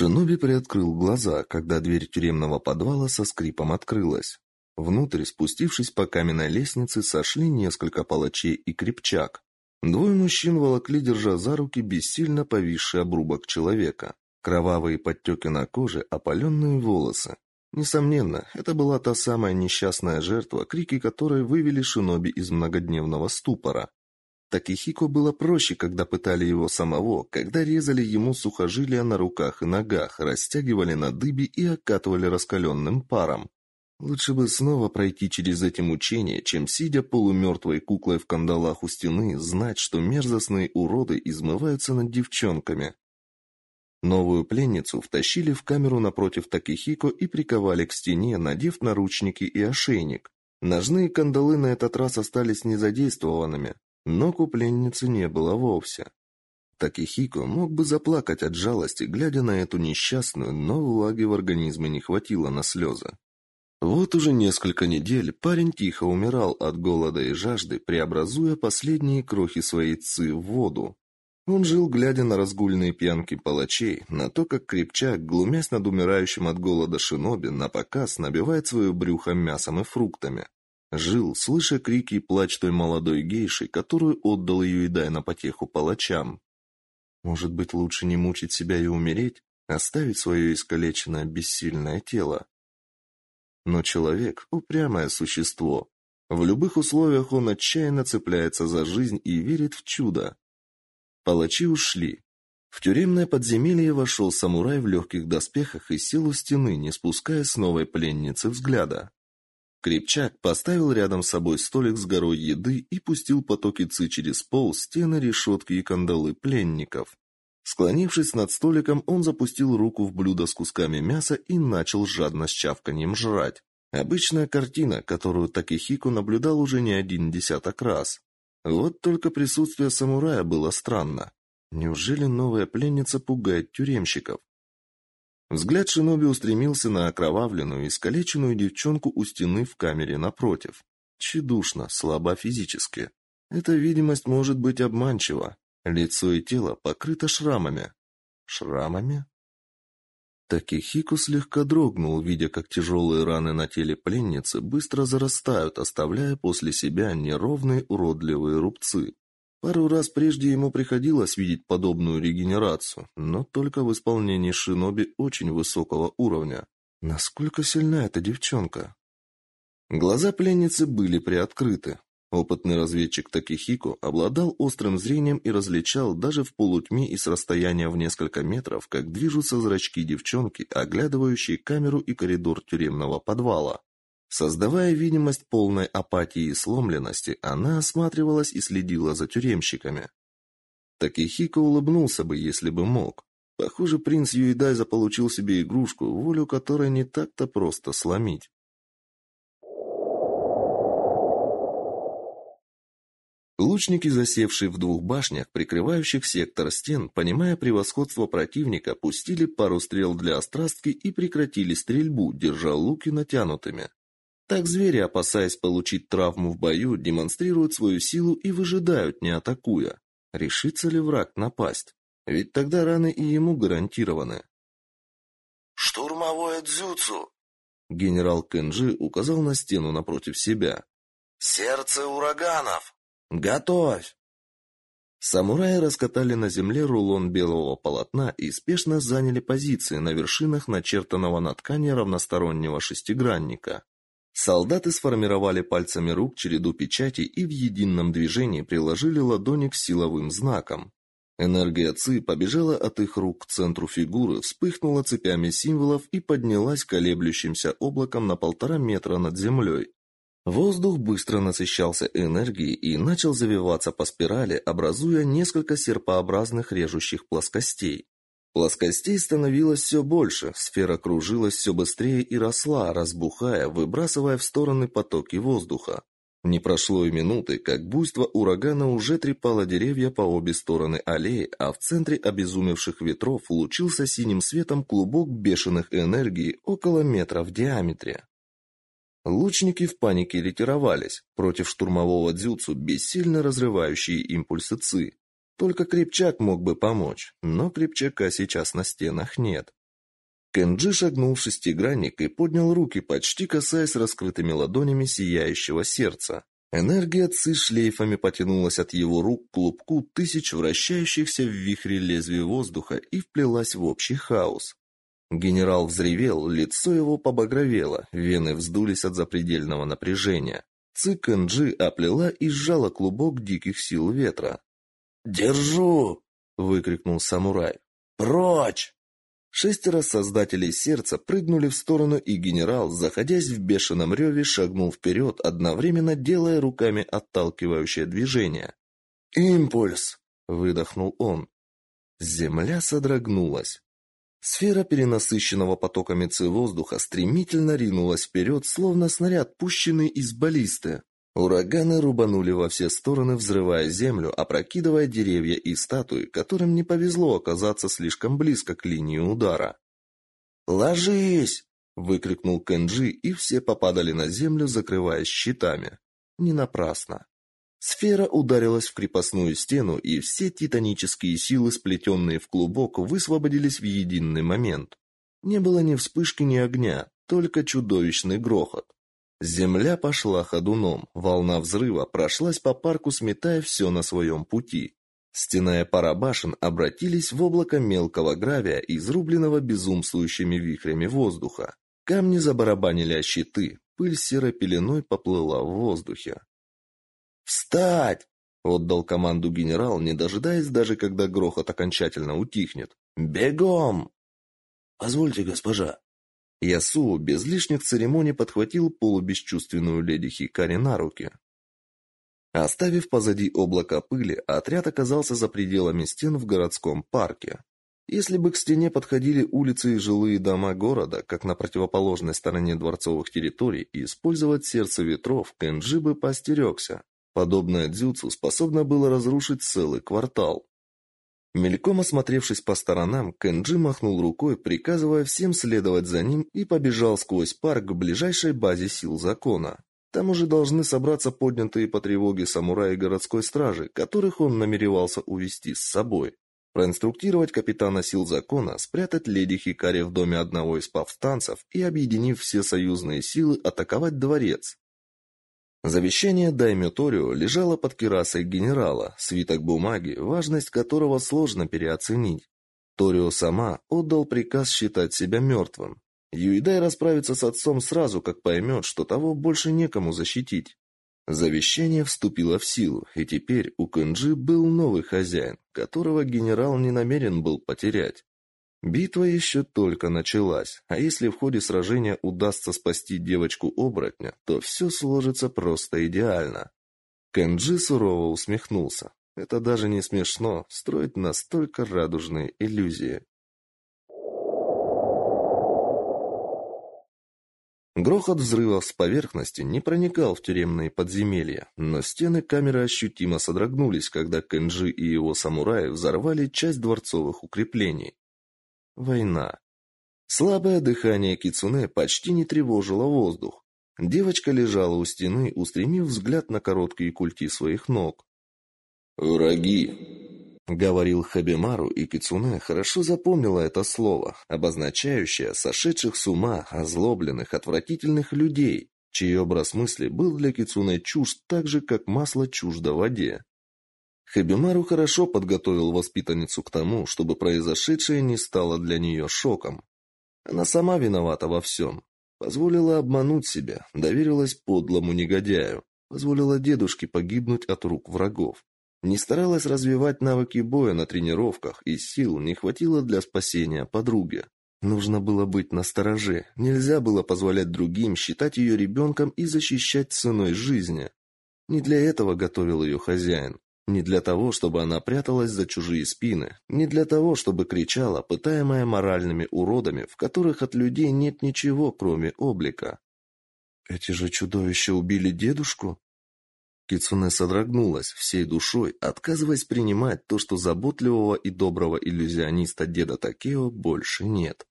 Шиноби приоткрыл глаза, когда дверь тюремного подвала со скрипом открылась. Внутрь, спустившись по каменной лестнице, сошли несколько палачей и крепчак. Двое мужчин волокли, держа за руки бессильно повисший обрубок человека. Кровавые подтеки на коже, опаленные волосы. Несомненно, это была та самая несчастная жертва, крики которой вывели Шиноби из многодневного ступора. Такихико было проще, когда пытали его самого, когда резали ему сухожилия на руках и ногах, растягивали на дыбе и окатывали раскаленным паром. Лучше бы снова пройти через эти мучения, чем сидя полумертвой куклой в кандалах у стены, знать, что мерзостные уроды измываются над девчонками. Новую пленницу втащили в камеру напротив Такихико и приковали к стене, надев наручники и ошейник. Ножные кандалы на этот раз остались незадействованными, но у пленницы не было вовсе. Такихико мог бы заплакать от жалости, глядя на эту несчастную, но влаги в организме не хватило на слезы. Вот уже несколько недель парень тихо умирал от голода и жажды, преобразуя последние крохи своей ци в воду. Он жил, глядя на разгульные пьянки палачей, на то, как крепчак, глумясь над умирающим от голода шиноби, напоказ набивает свое брюхо мясом и фруктами. Жил, слыша крики и плач той молодой гейши, которую отдал ее Идай на потеху палачам. Может быть, лучше не мучить себя и умереть, оставить свое искалеченное бессильное тело? Но человек – упрямое существо. В любых условиях он отчаянно цепляется за жизнь и верит в чудо. Палачи ушли. В тюремное подземелье вошел самурай в легких доспехах и сел у стены, не спуская с новой пленницы взгляда. Крепчак поставил рядом с собой столик с горой еды и пустил потоки ци через пол, стены, решетки и кандалы пленников. Склонившись над столиком, он запустил руку в блюдо с кусками мяса и начал жадно с чавканием жрать. Обычная картина, которую Такихико наблюдал уже не один десяток раз. Вот только присутствие самурая было странно. Неужели новая пленница пугает тюремщиков? Взгляд Шиноби устремился на окровавленную, искалеченную девчонку у стены в камере напротив. Чедушно, слабо физически. Эта видимость может быть обманчива. Лицо и тело покрыто шрамами. Шрамами? Такихико слегка дрогнул, видя, как тяжелые раны на теле пленницы быстро зарастают, оставляя после себя неровные уродливые рубцы. Пару раз прежде ему приходилось видеть подобную регенерацию, но только в исполнении шиноби очень высокого уровня. Насколько сильна эта девчонка? Глаза пленницы были приоткрыты. Опытный разведчик Такихико обладал острым зрением и различал даже в полутьме и с расстояния в несколько метров, как движутся зрачки девчонки, оглядывающей камеру и коридор тюремного подвала. Создавая видимость полной апатии и сломленности, она осматривалась и следила за тюремщиками. Такихико улыбнулся бы, если бы мог. Похоже, принц Юидай заполучил себе игрушку, волю которой не так-то просто сломить. Лучники, засевшие в двух башнях, прикрывающих сектор стен, понимая превосходство противника, пустили пару стрел для острастки и прекратили стрельбу, держа луки натянутыми. Так звери, опасаясь получить травму в бою, демонстрируют свою силу и выжидают, не атакуя. Решится ли враг напасть? Ведь тогда раны и ему гарантированы. «Штурмовое дзюцу!» Генерал Кенджи указал на стену напротив себя. «Сердце ураганов!» «Готовь!» Самураи раскатали на земле рулон белого полотна и спешно заняли позиции на вершинах начертанного на ткани равностороннего шестигранника. Солдаты сформировали пальцами рук череду печатей и в едином движении приложили ладони к силовым знакам. Энергия ЦИ побежала от их рук к центру фигуры, вспыхнула цепями символов и поднялась колеблющимся облаком на полтора метра над землей. Воздух быстро насыщался энергией и начал завиваться по спирали, образуя несколько серпообразных режущих плоскостей. Плоскостей становилось все больше, сфера кружилась все быстрее и росла, разбухая, выбрасывая в стороны потоки воздуха. Не прошло и минуты, как буйство урагана уже трепало деревья по обе стороны аллеи, а в центре обезумевших ветров лучился синим светом клубок бешеных энергий около метра в диаметре. Лучники в панике ретировались против штурмового дзюцу, бессильно разрывающие импульсы ЦИ. Только Крепчак мог бы помочь, но Крепчака сейчас на стенах нет. Кенджи шагнул в шестигранник и поднял руки, почти касаясь раскрытыми ладонями сияющего сердца. Энергия ци шлейфами потянулась от его рук к клубку тысяч вращающихся в вихре лезвий воздуха и вплелась в общий хаос. Генерал взревел, лицо его побагровело, вены вздулись от запредельного напряжения. Ци Кэнджи оплела и сжала клубок диких сил ветра. «Держу!» — выкрикнул самурай. «Прочь!» Шестеро создателей сердца прыгнули в сторону, и генерал, заходясь в бешеном реве, шагнул вперед, одновременно делая руками отталкивающее движение. «Импульс!» — выдохнул он. Земля содрогнулась. Сфера перенасыщенного потоками ци воздуха стремительно ринулась вперед, словно снаряд, пущенный из баллисты. Ураганы рубанули во все стороны, взрывая землю, опрокидывая деревья и статуи, которым не повезло оказаться слишком близко к линии удара. «Ложись!» — выкрикнул Кенджи, и все попадали на землю, закрываясь щитами. Не напрасно. Сфера ударилась в крепостную стену, и все титанические силы, сплетенные в клубок, высвободились в единый момент. Не было ни вспышки, ни огня, только чудовищный грохот. Земля пошла ходуном, волна взрыва прошлась по парку, сметая все на своем пути. Стена пара башен обратились в облако мелкого гравия, изрубленного безумствующими вихрями воздуха. Камни забарабанили о щиты, пыль серой пеленой поплыла в воздухе. «Встать!» — отдал команду генерал, не дожидаясь даже, когда грохот окончательно утихнет. «Бегом!» «Позвольте, госпожа», Ясу без лишних церемоний подхватил полубесчувственную леди Хикари на руки. Оставив позади облако пыли, отряд оказался за пределами стен в городском парке. Если бы к стене подходили улицы и жилые дома города, как на противоположной стороне дворцовых территорий, и использовать сердце ветров, Кенджи бы поостерегся. Подобное дзюцу способно было разрушить целый квартал. Мельком осмотревшись по сторонам, Кенджи махнул рукой, приказывая всем следовать за ним и побежал сквозь парк к ближайшей базе сил закона. Там уже должны собраться поднятые по тревоге самураи городской стражи, которых он намеревался увести с собой. Проинструктировать капитана сил закона, спрятать леди Хикари в доме одного из повстанцев и, объединив все союзные силы, атаковать дворец. Завещание Даймё Торио лежало под кирасой генерала, свиток бумаги, важность которого сложно переоценить. Торио сама отдал приказ считать себя мертвым. Юидай расправится с отцом сразу, как поймет, что того больше некому защитить. Завещание вступило в силу, и теперь у Кэнджи был новый хозяин, которого генерал не намерен был потерять. Битва еще только началась, а если в ходе сражения удастся спасти девочку-оборотня, то все сложится просто идеально. Кенджи сурово усмехнулся. Это даже не смешно, строить настолько радужные иллюзии. Грохот взрывов с поверхности не проникал в тюремные подземелья, но стены камеры ощутимо содрогнулись, когда Кенджи и его самураи взорвали часть дворцовых укреплений. Война. Слабое дыхание кицунэ почти не тревожило воздух. Девочка лежала у стены, устремив взгляд на короткие культи своих ног. «Враги», — говорил Хабимару, и Кицуне хорошо запомнила это слово, обозначающее сошедших с ума, озлобленных, отвратительных людей, чей образ мысли был для Кицуне чужд так же, как масло чуждо воде. Хабимару хорошо подготовил воспитанницу к тому, чтобы произошедшее не стало для нее шоком. Она сама виновата во всем. Позволила обмануть себя, доверилась подлому негодяю, позволила дедушке погибнуть от рук врагов. Не старалась развивать навыки боя на тренировках, и сил не хватило для спасения подруги. Нужно было быть настороже, нельзя было позволять другим считать ее ребенком и защищать ценой жизни. Не для этого готовил ее хозяин. Не для того, чтобы она пряталась за чужие спины, не для того, чтобы кричала, пытаемая моральными уродами, в которых от людей нет ничего, кроме облика. Эти же чудовища убили дедушку? Кицуне содрогнулась всей душой, отказываясь принимать то, что заботливого и доброго иллюзиониста деда Такео больше нет.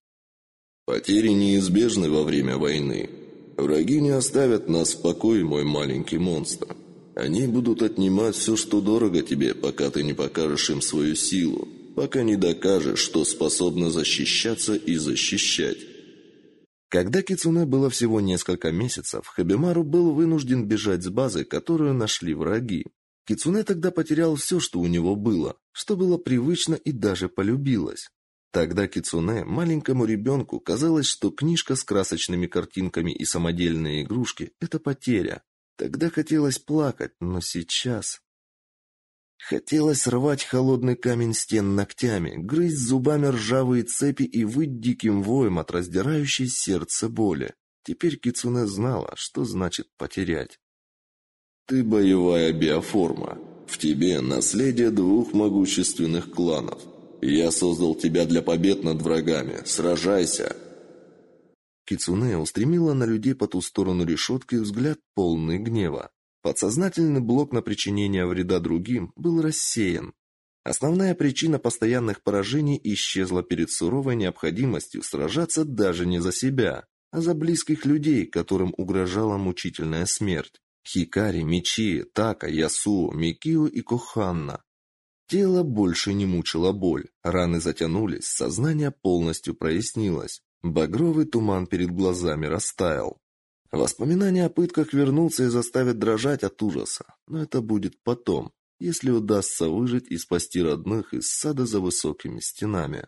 Потери неизбежны во время войны. Враги не оставят нас в покое, мой маленький монстр. Они будут отнимать все, что дорого тебе, пока ты не покажешь им свою силу, пока не докажешь, что способна защищаться и защищать. Когда Кицуне было всего несколько месяцев, Хабимару был вынужден бежать с базы, которую нашли враги. Кицуне тогда потерял все, что у него было, что было привычно и даже полюбилось. Тогда Кицуне, маленькому ребенку, казалось, что книжка с красочными картинками и самодельные игрушки это потеря. Тогда хотелось плакать, но сейчас Хотелось рвать холодный камень стен ногтями, грызть зубами ржавые цепи и выть диким воем от раздирающей сердце боли. Теперь Кицуне знала, что значит потерять. Ты боевая биоформа. В тебе наследие двух могущественных кланов. Я создал тебя для побед над врагами. Сражайся. Кицуне устремила на людей по ту сторону решетки взгляд полный гнева. Подсознательный блок на причинение вреда другим был рассеян. Основная причина постоянных поражений исчезла перед суровой необходимостью сражаться даже не за себя, а за близких людей, которым угрожала мучительная смерть. Хикари, Мичи, Така, Ясу, Микио и Коханна. Тело больше не мучило боль, раны затянулись, сознание полностью прояснилось. Багровый туман перед глазами растаял. Воспоминания о пытках вернутся и заставят дрожать от ужаса, но это будет потом, если удастся выжить и спасти родных из сада за высокими стенами.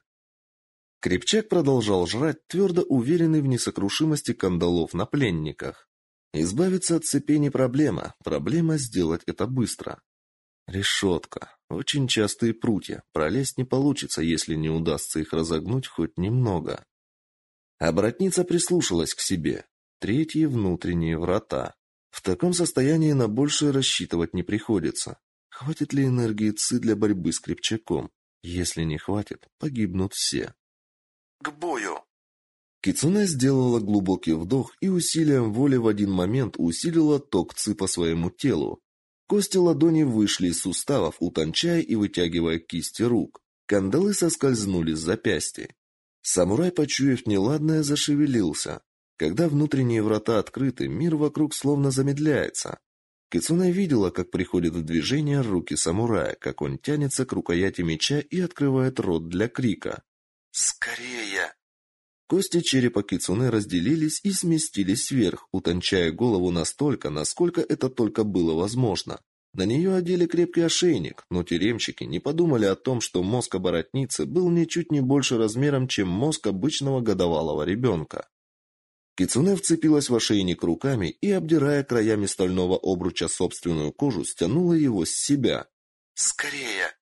Крепчак продолжал жрать, твердо уверенный в несокрушимости кандалов на пленниках. Избавиться от цепей не проблема, проблема сделать это быстро. Решетка. Очень частые прутья. Пролезть не получится, если не удастся их разогнуть хоть немного. Обратница прислушалась к себе. Третьи внутренние врата. В таком состоянии на большее рассчитывать не приходится. Хватит ли энергии ЦИ для борьбы с Крепчаком? Если не хватит, погибнут все. К бою. Кицуне сделала глубокий вдох и усилием воли в один момент усилила ток ЦИ по своему телу. Кости ладони вышли из суставов, утончая и вытягивая кисти рук. Кандалы соскользнули с запястья. Самурай, почуяв неладное, зашевелился. Когда внутренние врата открыты, мир вокруг словно замедляется. Кицуне видела, как приходят в движение руки самурая, как он тянется к рукояти меча и открывает рот для крика. «Скорее!» Кости черепа Кицуне разделились и сместились вверх, утончая голову настолько, насколько это только было возможно. На нее одели крепкий ошейник, но тюремщики не подумали о том, что мозг оборотницы был ничуть не больше размером, чем мозг обычного годовалого ребенка. Кицуне вцепилась в ошейник руками и, обдирая краями стального обруча собственную кожу, стянула его с себя. «Скорее!»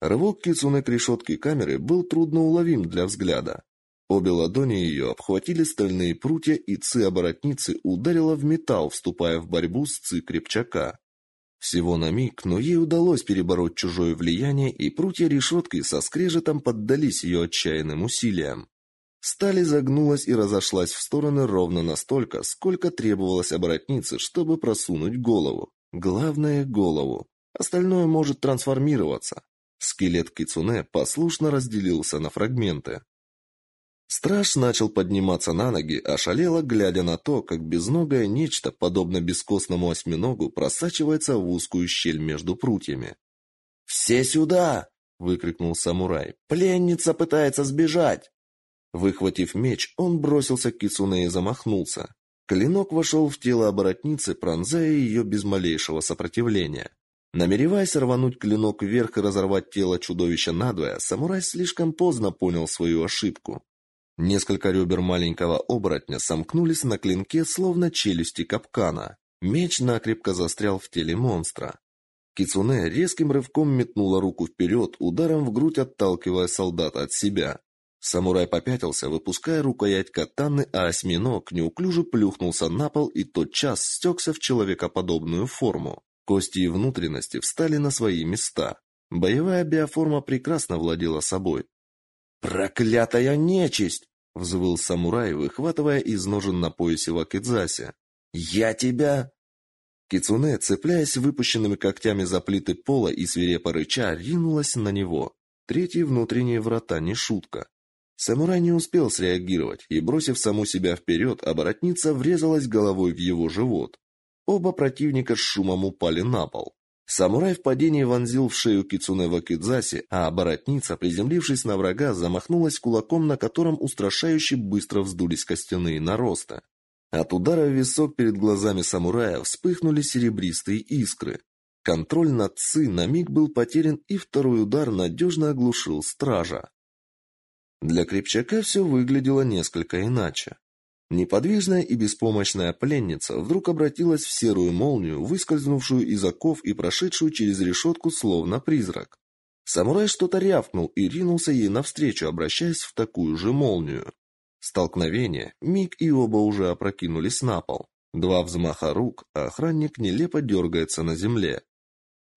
Рывок Кицуне к решетке камеры был трудноуловим для взгляда. Обе ладони ее обхватили стальные прутья, и ци-оборотницы ударила в металл, вступая в борьбу с ци-крепчака. Всего на миг, но ей удалось перебороть чужое влияние, и прутья решеткой со скрежетом поддались ее отчаянным усилиям. Сталь загнулась и разошлась в стороны ровно настолько, сколько требовалось оборотнице, чтобы просунуть голову. Главное голову. Остальное может трансформироваться. Скелет кицуне послушно разделился на фрагменты. Страж начал подниматься на ноги, ошалело глядя на то, как безногое нечто, подобно бескостному осьминогу, просачивается в узкую щель между прутьями. «Все сюда!» — выкрикнул самурай. «Пленница пытается сбежать!» Выхватив меч, он бросился к Кицуне и замахнулся. Клинок вошел в тело оборотницы, пронзая ее без малейшего сопротивления. Намереваясь рвануть клинок вверх и разорвать тело чудовища надвое, самурай слишком поздно понял свою ошибку. Несколько ребер маленького оборотня сомкнулись на клинке, словно челюсти капкана. Меч накрепко застрял в теле монстра. Кицуне резким рывком метнула руку вперед, ударом в грудь отталкивая солдата от себя. Самурай попятился, выпуская рукоять катаны, а осьминог неуклюже плюхнулся на пол и тотчас стекся в человекоподобную форму. Кости и внутренности встали на свои места. Боевая биоформа прекрасно владела собой. «Проклятая нечисть!» — взвыл самурай, выхватывая из ножен на поясе вакидзаси. «Я тебя...» Кицуне, цепляясь выпущенными когтями за плиты пола и свирепо рыча, ринулась на него. Третьи внутренние врата не шутка. Самурай не успел среагировать и, бросив саму себя вперед, оборотница врезалась головой в его живот. Оба противника с шумом упали на пол. Самурай в падении вонзил в шею кицунэ вакидзаси, а оборотница, приземлившись на врага, замахнулась кулаком, на котором устрашающе быстро вздулись костяные наросты. От удара в висок перед глазами самурая вспыхнули серебристые искры. Контроль над Ци на миг был потерян, и второй удар надежно оглушил стража. Для Крепчака все выглядело несколько иначе. Неподвижная и беспомощная пленница вдруг обратилась в серую молнию, выскользнувшую из оков и прошедшую через решетку словно призрак. Самурай что-то рявкнул и ринулся ей навстречу, обращаясь в такую же молнию. Столкновение, миг и оба уже опрокинулись на пол. Два взмаха рук, а охранник нелепо дергается на земле.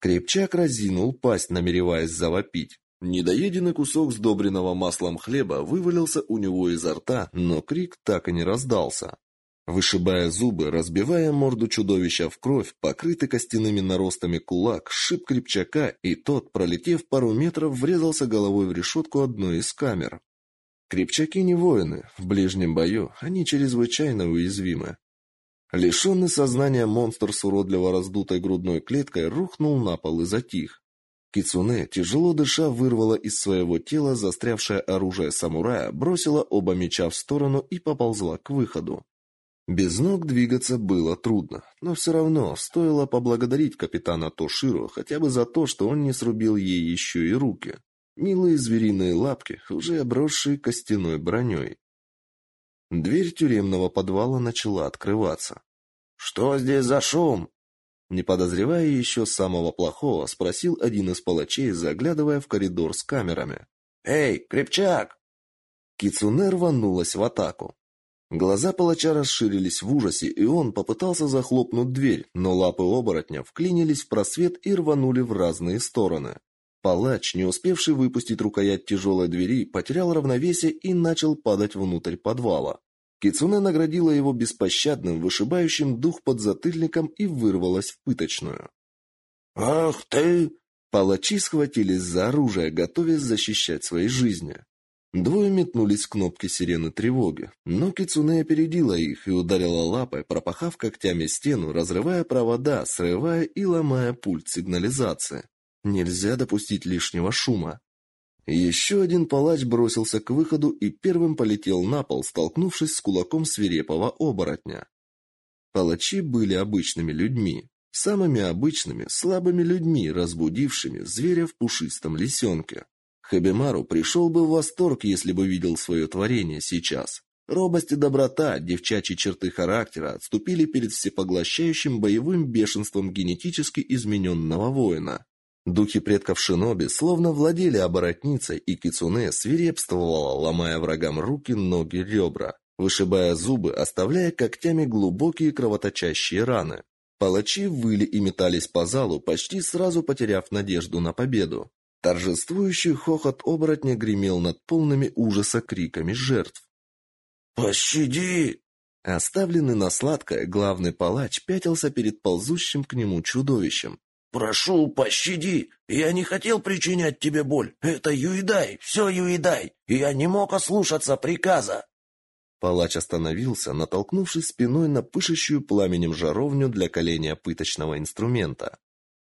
Крепчак разинул пасть, намереваясь завопить. Недоеденный кусок сдобренного маслом хлеба вывалился у него изо рта, но крик так и не раздался. Вышибая зубы, разбивая морду чудовища в кровь, покрытый костяными наростами кулак, шип крепчака, и тот, пролетев пару метров, врезался головой в решетку одной из камер. Крепчаки не воины, в ближнем бою они чрезвычайно уязвимы. Лишенный сознания монстр с уродливо раздутой грудной клеткой рухнул на пол и затих. Кицуне, тяжело дыша, вырвала из своего тела застрявшее оружие самурая, бросила оба меча в сторону и поползла к выходу. Без ног двигаться было трудно, но все равно стоило поблагодарить капитана Тоширо хотя бы за то, что он не срубил ей еще и руки. Милые звериные лапки, уже обросшие костяной броней. Дверь тюремного подвала начала открываться. «Что здесь за шум?» Не подозревая еще самого плохого, спросил один из палачей, заглядывая в коридор с камерами. «Эй, крепчак!» Кицуне рванулась в атаку. Глаза палача расширились в ужасе, и он попытался захлопнуть дверь, но лапы оборотня вклинились в просвет и рванули в разные стороны. Палач, не успевший выпустить рукоять тяжелой двери, потерял равновесие и начал падать внутрь подвала. Кицуне наградила его беспощадным, вышибающим дух подзатыльником и вырвалась в пыточную. «Ах ты!» Палачи схватились за оружие, готовясь защищать свои жизни. Двое метнулись к кнопке сирены тревоги, но Кицуне опередила их и ударила лапой, пропахав когтями стену, разрывая провода, срывая и ломая пульт сигнализации. Нельзя допустить лишнего шума. Еще один палач бросился к выходу и первым полетел на пол, столкнувшись с кулаком свирепого оборотня. Палачи были обычными людьми, самыми обычными, слабыми людьми, разбудившими зверя в пушистом лисенке. Хабимару пришел бы в восторг, если бы видел свое творение сейчас. Робость и доброта, девчачьи черты характера отступили перед всепоглощающим боевым бешенством генетически измененного воина. Духи предков Шиноби словно владели оборотницей, и Кицуне свирепствовала, ломая врагам руки, ноги, ребра, вышибая зубы, оставляя когтями глубокие кровоточащие раны. Палачи выли и метались по залу, почти сразу потеряв надежду на победу. Торжествующий хохот оборотня гремел над полными ужаса криками жертв. «Пощади!» Оставленный на сладкое, главный палач пятился перед ползущим к нему чудовищем. «Прошу, пощади! Я не хотел причинять тебе боль! Это Юидай, все Юидай! Я не мог ослушаться приказа!» Палач остановился, натолкнувшись спиной на пышущую пламенем жаровню для коления пыточного инструмента.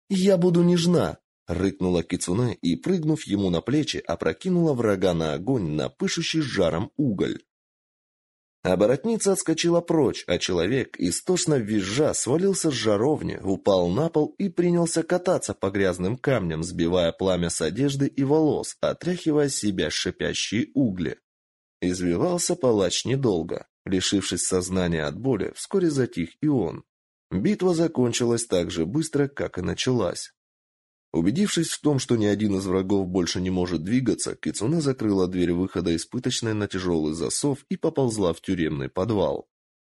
«Я буду нежна!» — рыкнула Кицуне и, прыгнув ему на плечи, опрокинула врага на огонь на пышущий жаром уголь. Оборотница отскочила прочь, а человек, истошно визжа, свалился с жаровни, упал на пол и принялся кататься по грязным камням, сбивая пламя с одежды и волос, отряхивая себя шипящие угли. Извивался палач недолго. Лишившись сознания от боли, вскоре затих и он. Битва закончилась так же быстро, как и началась. Убедившись в том, что ни один из врагов больше не может двигаться, Кицуне закрыла дверь выхода из пыточной на тяжелый засов и поползла в тюремный подвал.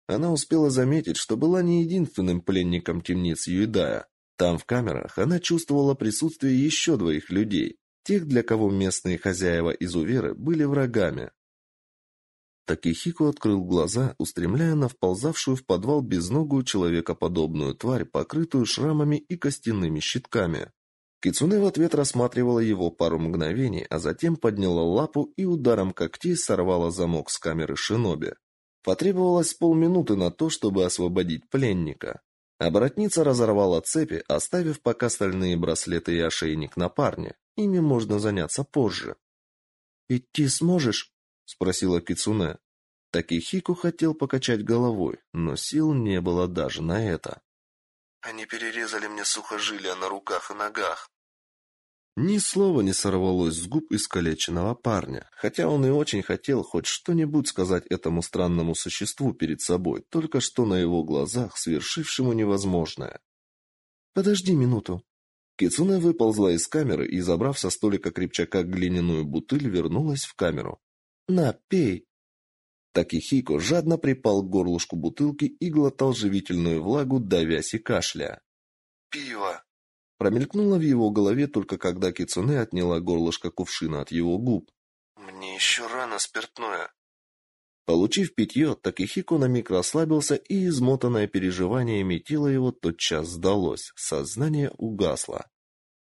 Она успела заметить, что была не единственным пленником темниц Юидая. Там в камерах она чувствовала присутствие еще двоих людей, тех, для кого местные хозяева изуверы были врагами. Такихико открыл глаза, устремляя на вползавшую в подвал безногую человекоподобную тварь, покрытую шрамами и костяными щитками. Кицуне в ответ рассматривала его пару мгновений, а затем подняла лапу и ударом когтей сорвала замок с камеры шиноби. Потребовалось полминуты на то, чтобы освободить пленника. Оборотница разорвала цепи, оставив пока стальные браслеты и ошейник на парне. Ими можно заняться позже. «Идти сможешь?» — спросила Кицуне. Такихико хотел покачать головой, но сил не было даже на это. «Они перерезали мне сухожилия на руках и ногах. Ни слова не сорвалось с губ искалеченного парня, хотя он и очень хотел хоть что-нибудь сказать этому странному существу перед собой, только что на его глазах свершившему невозможное. «Подожди минуту». Кицуне выползла из камеры и, забрав со столика крепчака глиняную бутыль, вернулась в камеру. «На, пей». Такихико жадно припал к горлышку бутылки и глотал живительную влагу, давясь и кашля. «Пиво!» Промелькнуло в его голове только когда Кицуне отняла горлышко кувшина от его губ. Мне еще рано спиртное. Получив питье, Такихико на миг расслабился, и измотанное переживаниями тело его тотчас сдалось, сознание угасло.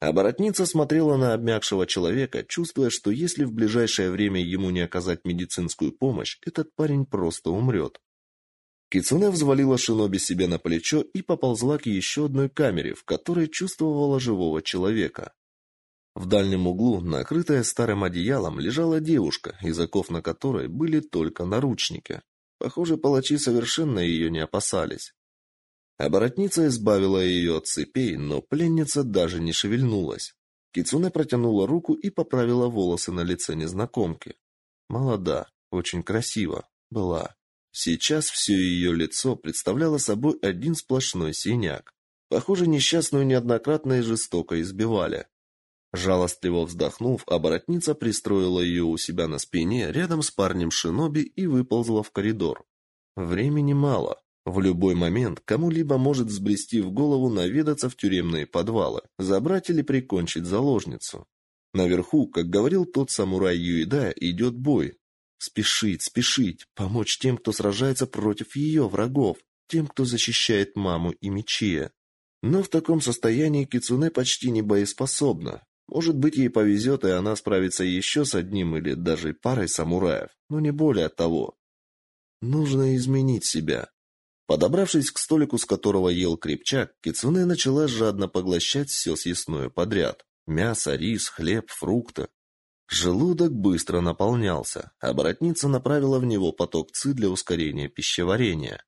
Оборотница смотрела на обмякшего человека, чувствуя, что если в ближайшее время ему не оказать медицинскую помощь, этот парень просто умрет. Кицуне взвалила шиноби себе на плечо и поползла к еще одной камере, в которой чувствовала живого человека. В дальнем углу, накрытая старым одеялом, лежала девушка, из оков на которой были только наручники. Похоже, палачи совершенно ее не опасались. Оборотница избавила ее от цепей, но пленница даже не шевельнулась. Кицуне протянула руку и поправила волосы на лице незнакомки. Молода, очень красиво была. Сейчас все ее лицо представляло собой один сплошной синяк. Похоже, несчастную неоднократно и жестоко избивали. Жалостливо вздохнув, оборотница пристроила ее у себя на спине рядом с парнем шиноби и выползла в коридор. Времени мало. В любой момент кому-либо может взбрести в голову наведаться в тюремные подвалы, забрать или прикончить заложницу. Наверху, как говорил тот самурай Юида, идет бой, Спешить, спешить, помочь тем, кто сражается против ее врагов, тем, кто защищает маму и Мичия. Но в таком состоянии Кицуне почти не боеспособна. Может быть, ей повезет, и она справится еще с одним или даже парой самураев, но не более того. Нужно изменить себя. Подобравшись к столику, с которого ел крепчак, Кицуне начала жадно поглощать все съестное подряд. Мясо, рис, хлеб, фрукты. Желудок быстро наполнялся, а воротница направила в него поток ци для ускорения пищеварения.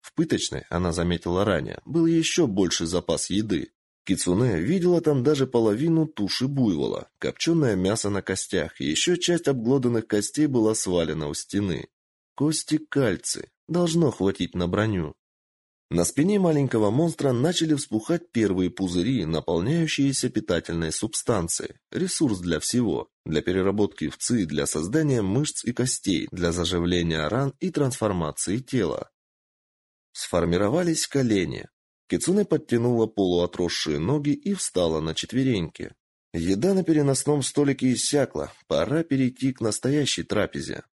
В пыточной, она заметила ранее, был еще больше запас еды. Кицуне видела там даже половину туши буйвола, копченое мясо на костях, еще часть обглоданных костей была свалена у стены. Кости кальций. Должно хватить на броню. На спине маленького монстра начали вспухать первые пузыри, наполняющиеся питательной субстанцией. Ресурс для всего. Для переработки в ЦИ, для создания мышц и костей, для заживления ран и трансформации тела. Сформировались колени. Кицуне подтянула полуотросшие ноги и встала на четвереньки. Еда на переносном столике иссякла, пора перейти к настоящей трапезе.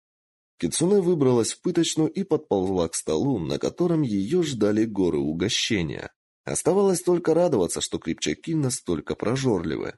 Кицуне выбралась в пыточную и подползла к столу, на котором ее ждали горы угощения. Оставалось только радоваться, что крепчаки настолько прожорливы.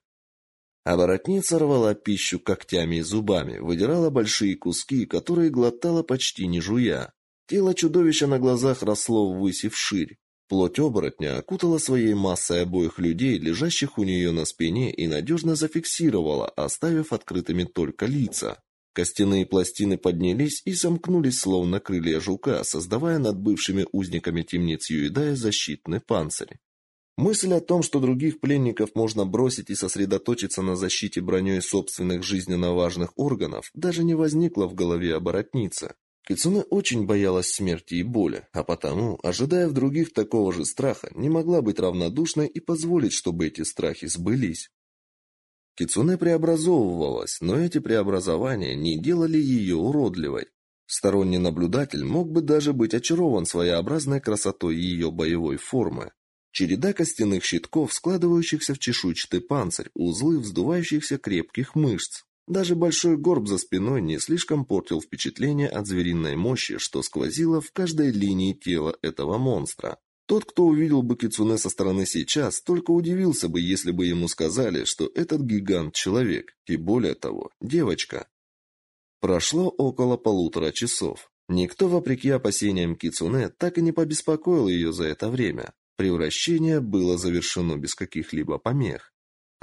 А воротница рвала пищу когтями и зубами, выдирала большие куски, которые глотала почти не жуя. Тело чудовища на глазах росло ввысь и вширь. Плоть оборотня окутала своей массой обоих людей, лежащих у нее на спине, и надежно зафиксировала, оставив открытыми только лица. Костяные пластины поднялись и сомкнулись, словно крылья жука, создавая над бывшими узниками темниц Юидая защитный панцирь. Мысль о том, что других пленников можно бросить и сосредоточиться на защите броней собственных жизненно важных органов, даже не возникла в голове оборотницы. Кицуне очень боялась смерти и боли, а потому, ожидая в других такого же страха, не могла быть равнодушной и позволить, чтобы эти страхи сбылись. Кицуне преобразовывалась, но эти преобразования не делали ее уродливой. Сторонний наблюдатель мог бы даже быть очарован своеобразной красотой ее боевой формы. Череда костяных щитков, складывающихся в чешуйчатый панцирь, узлы вздувающихся крепких мышц. Даже большой горб за спиной не слишком портил впечатление от звериной мощи, что сквозило в каждой линии тела этого монстра. Тот, кто увидел бы Кицуне со стороны сейчас, только удивился бы, если бы ему сказали, что этот гигант человек, и более того, девочка. Прошло около полутора часов. Никто, вопреки опасениям Кицуне, так и не побеспокоил ее за это время. Превращение было завершено без каких-либо помех.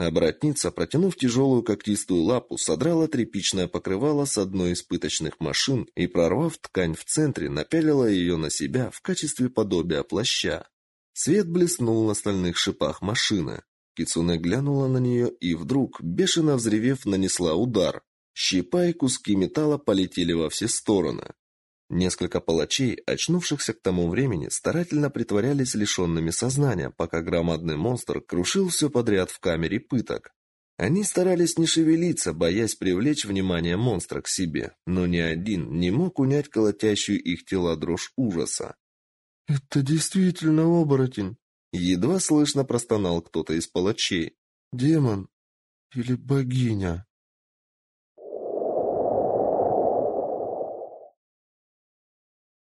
Обратница, протянув тяжелую когтистую лапу, содрала тряпичное покрывало с одной из пыточных машин и, прорвав ткань в центре, напялила ее на себя в качестве подобия плаща. Свет блеснул на стальных шипах машины. Кицуне глянула на нее и вдруг, бешено взревев, нанесла удар. Щипа и куски металла полетели во все стороны. Несколько палачей, очнувшихся к тому времени, старательно притворялись лишенными сознания, пока громадный монстр крушил все подряд в камере пыток. Они старались не шевелиться, боясь привлечь внимание монстра к себе, но ни один не мог унять колотящую их тела дрожь ужаса. «Это действительно оборотень!» Едва слышно простонал кто-то из палачей. «Демон или богиня?»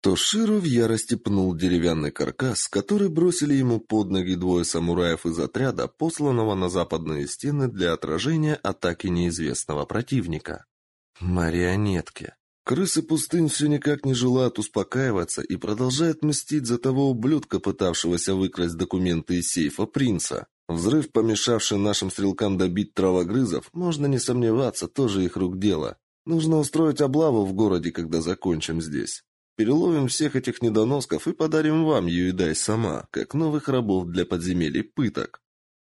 Тоширо в ярости пнул деревянный каркас, который бросили ему под ноги двое самураев из отряда, посланного на западные стены для отражения атаки неизвестного противника. Марионетки. Крысы пустынь все никак не желают успокаиваться и продолжают мстить за того ублюдка, пытавшегося выкрасть документы из сейфа принца. Взрыв, помешавший нашим стрелкам добить травогрызов, можно не сомневаться, тоже их рук дело. Нужно устроить облаву в городе, когда закончим здесь. Переловим всех этих недоносков и подарим вам, Юидай, сама, как новых рабов для подземелий пыток.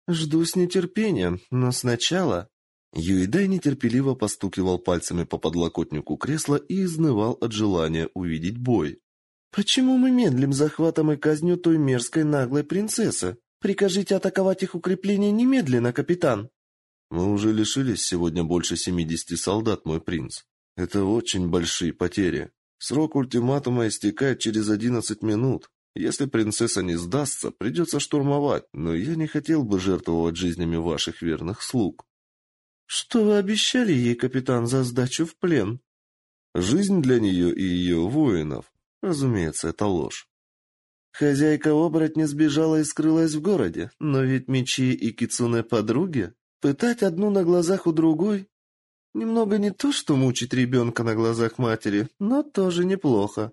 Жду с нетерпением, но сначала... Юидай нетерпеливо постукивал пальцами по подлокотнику кресла и изнывал от желания увидеть бой. «Почему мы медлим захватом и казнью той мерзкой наглой принцессы? Прикажите атаковать их укрепления немедленно, капитан!» «Мы уже лишились сегодня больше семидесяти солдат, мой принц. Это очень большие потери. Срок ультиматума истекает через одиннадцать минут. Если принцесса не сдастся, придется штурмовать, но я не хотел бы жертвовать жизнями ваших верных слуг. Что вы обещали ей, капитан, за сдачу в плен? Жизнь для нее и ее воинов. Разумеется, это ложь. Хозяйка оборотня сбежала и скрылась в городе, но ведь мечи и кицуне подруги. Пытать одну на глазах у другой Немного не то, что мучить ребенка на глазах матери, но тоже неплохо.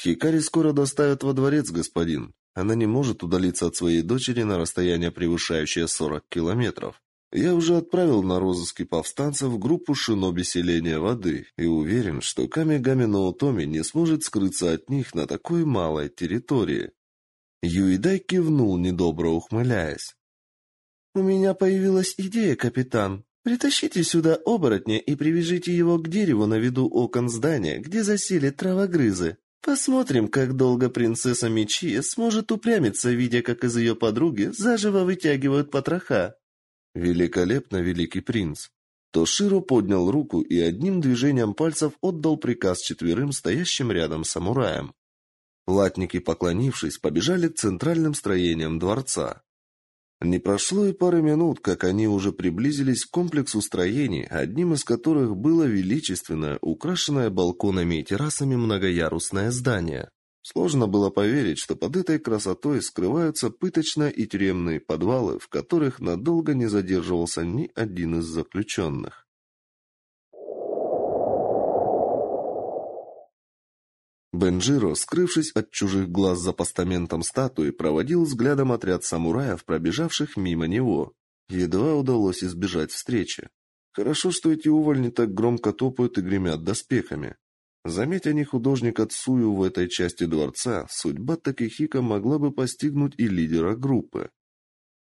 Хикари скоро доставят во дворец, господин. Она не может удалиться от своей дочери на расстояние, превышающее 40 километров. Я уже отправил на розыски повстанцев группу шиноби селения воды и уверен, что Камигами Ноутоми не сможет скрыться от них на такой малой территории. Юидай кивнул, недобро ухмыляясь. «У меня появилась идея, капитан. Притащите сюда оборотня и привяжите его к дереву на виду окон здания, где засели травогрызы. Посмотрим, как долго принцесса Мечи сможет упрямиться, видя, как из ее подруги заживо вытягивают потроха. Великолепно, великий принц. Тоширо поднял руку и одним движением пальцев отдал приказ четверым стоящим рядом самураям. Латники, поклонившись, побежали к центральным строениям дворца. Не прошло и пары минут, как они уже приблизились к комплексу строений, одним из которых было величественное, украшенное балконами и террасами многоярусное здание. Сложно было поверить, что под этой красотой скрываются пыточные и тюремные подвалы, в которых надолго не задерживался ни один из заключенных. Бенджиро, скрывшись от чужих глаз за постаментом статуи, проводил взглядом отряд самураев, пробежавших мимо него. Едва удалось избежать встречи. Хорошо, что эти увольни так громко топают и гремят доспехами. Заметь они художника Цую в этой части дворца, судьба Такихика могла бы постигнуть и лидера группы.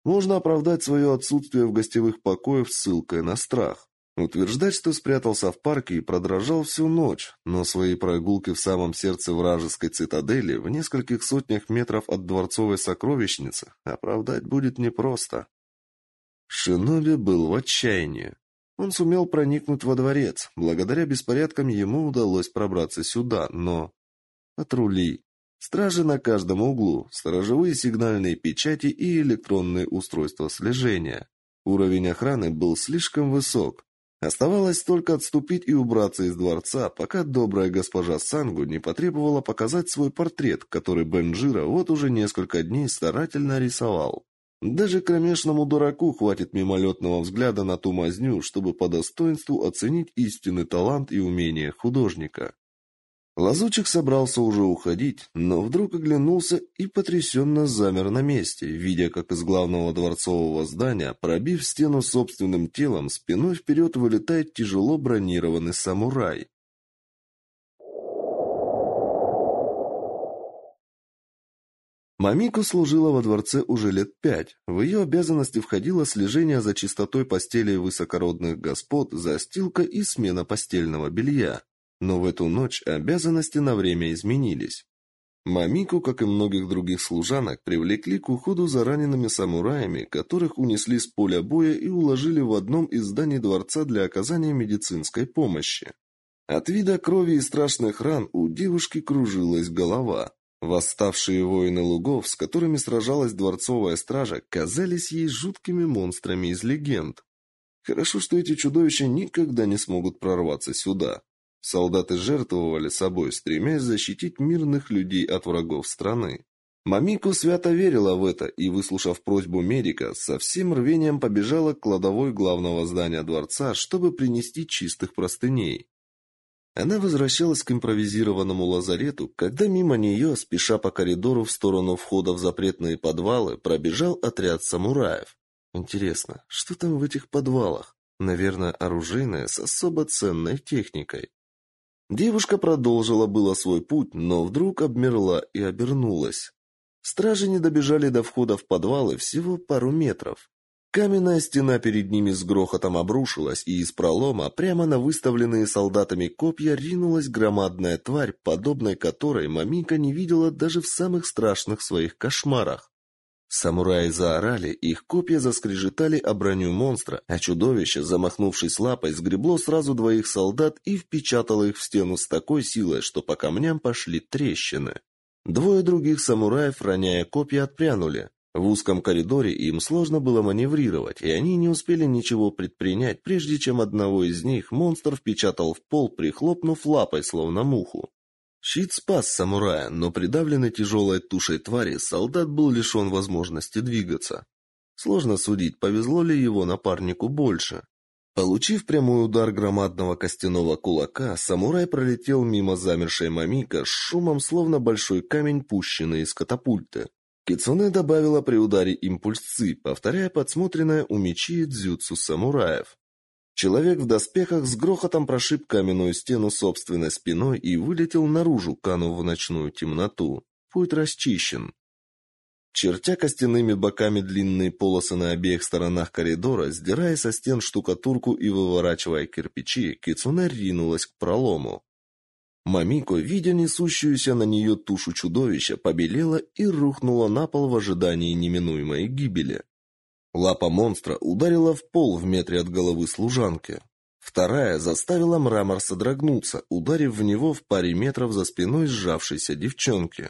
Можно оправдать свое отсутствие в гостевых покоях ссылкой на страх. Утверждать, что спрятался в парке и продрожал всю ночь, но свои прогулки в самом сердце вражеской цитадели, в нескольких сотнях метров от дворцовой сокровищницы, оправдать будет непросто. Шиноби был в отчаянии. Он сумел проникнуть во дворец. Благодаря беспорядкам ему удалось пробраться сюда, но... Патрули. Стражи на каждом углу, сторожевые сигнальные печати и электронные устройства слежения. Уровень охраны был слишком высок. Оставалось только отступить и убраться из дворца, пока добрая госпожа Сангу не потребовала показать свой портрет, который Бенджира вот уже несколько дней старательно рисовал. Даже кромешному дураку хватит мимолетного взгляда на ту мазню, чтобы по достоинству оценить истинный талант и умение художника. Лазучик собрался уже уходить, но вдруг оглянулся и потрясенно замер на месте, видя, как из главного дворцового здания, пробив стену собственным телом, спиной вперед вылетает тяжело бронированный самурай. Мамико служила во дворце уже лет пять. В ее обязанности входило слежение за чистотой постелей высокородных господ, застилка и смена постельного белья. Но в эту ночь обязанности на время изменились. Мамику, как и многих других служанок, привлекли к уходу за ранеными самураями, которых унесли с поля боя и уложили в одном из зданий дворца для оказания медицинской помощи. От вида крови и страшных ран у девушки кружилась голова. Восставшие воины лугов, с которыми сражалась дворцовая стража, казались ей жуткими монстрами из легенд. Хорошо, что эти чудовища никогда не смогут прорваться сюда. Солдаты жертвовали собой, стремясь защитить мирных людей от врагов страны. Мамико свято верила в это и, выслушав просьбу медика, со всем рвением побежала к кладовой главного здания дворца, чтобы принести чистых простыней. Она возвращалась к импровизированному лазарету, когда мимо нее, спеша по коридору в сторону входа в запретные подвалы, пробежал отряд самураев. Интересно, что там в этих подвалах? Наверное, оружейное с особо ценной техникой. Девушка продолжила было свой путь, но вдруг обмерла и обернулась. Стражи не добежали до входа в подвалы всего пару метров. Каменная стена перед ними с грохотом обрушилась, и из пролома прямо на выставленные солдатами копья ринулась громадная тварь, подобной которой Мамика не видела даже в самых страшных своих кошмарах. Самураи заорали, их копья заскрежетали о броню монстра, а чудовище, замахнувшись лапой, сгребло сразу двоих солдат и впечатало их в стену с такой силой, что по камням пошли трещины. Двое других самураев, роняя копья, отпрянули. В узком коридоре им сложно было маневрировать, и они не успели ничего предпринять, прежде чем одного из них монстр впечатал в пол, прихлопнув лапой, словно муху. Щит спас самурая, но придавленный тяжелой тушей твари, солдат был лишен возможности двигаться. Сложно судить, повезло ли его напарнику больше. Получив прямой удар громадного костяного кулака, самурай пролетел мимо замершей Мамика с шумом, словно большой камень, пущенный из катапульты. Кицуне добавила при ударе импульс ци, повторяя подсмотренное у мечи дзюцу самураев. Человек в доспехах с грохотом прошиб каменную стену собственной спиной и вылетел наружу, канув в ночную темноту. Путь расчищен. Чертя костяными боками длинные полосы на обеих сторонах коридора, сдирая со стен штукатурку и выворачивая кирпичи, Кицуне ринулась к пролому. Мамико, видя несущуюся на нее тушу чудовища, побелела и рухнула на пол в ожидании неминуемой гибели. Лапа монстра ударила в пол в метре от головы служанки. Вторая заставила мрамор содрогнуться, ударив в него в паре метров за спиной сжавшейся девчонки.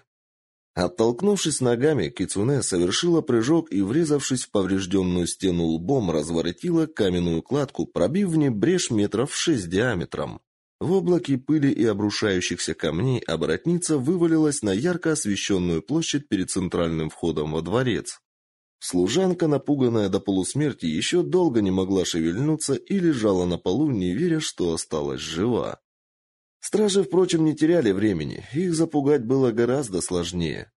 Оттолкнувшись ногами, Кицуне совершила прыжок и, врезавшись в поврежденную стену лбом, разворотила каменную кладку, пробив в ней брешь метров шесть диаметром. В облаке пыли и обрушающихся камней оборотница вывалилась на ярко освещенную площадь перед центральным входом во дворец. Служанка, напуганная до полусмерти, еще долго не могла шевельнуться и лежала на полу, не веря, что осталась жива. Стражи, впрочем, не теряли времени, их запугать было гораздо сложнее.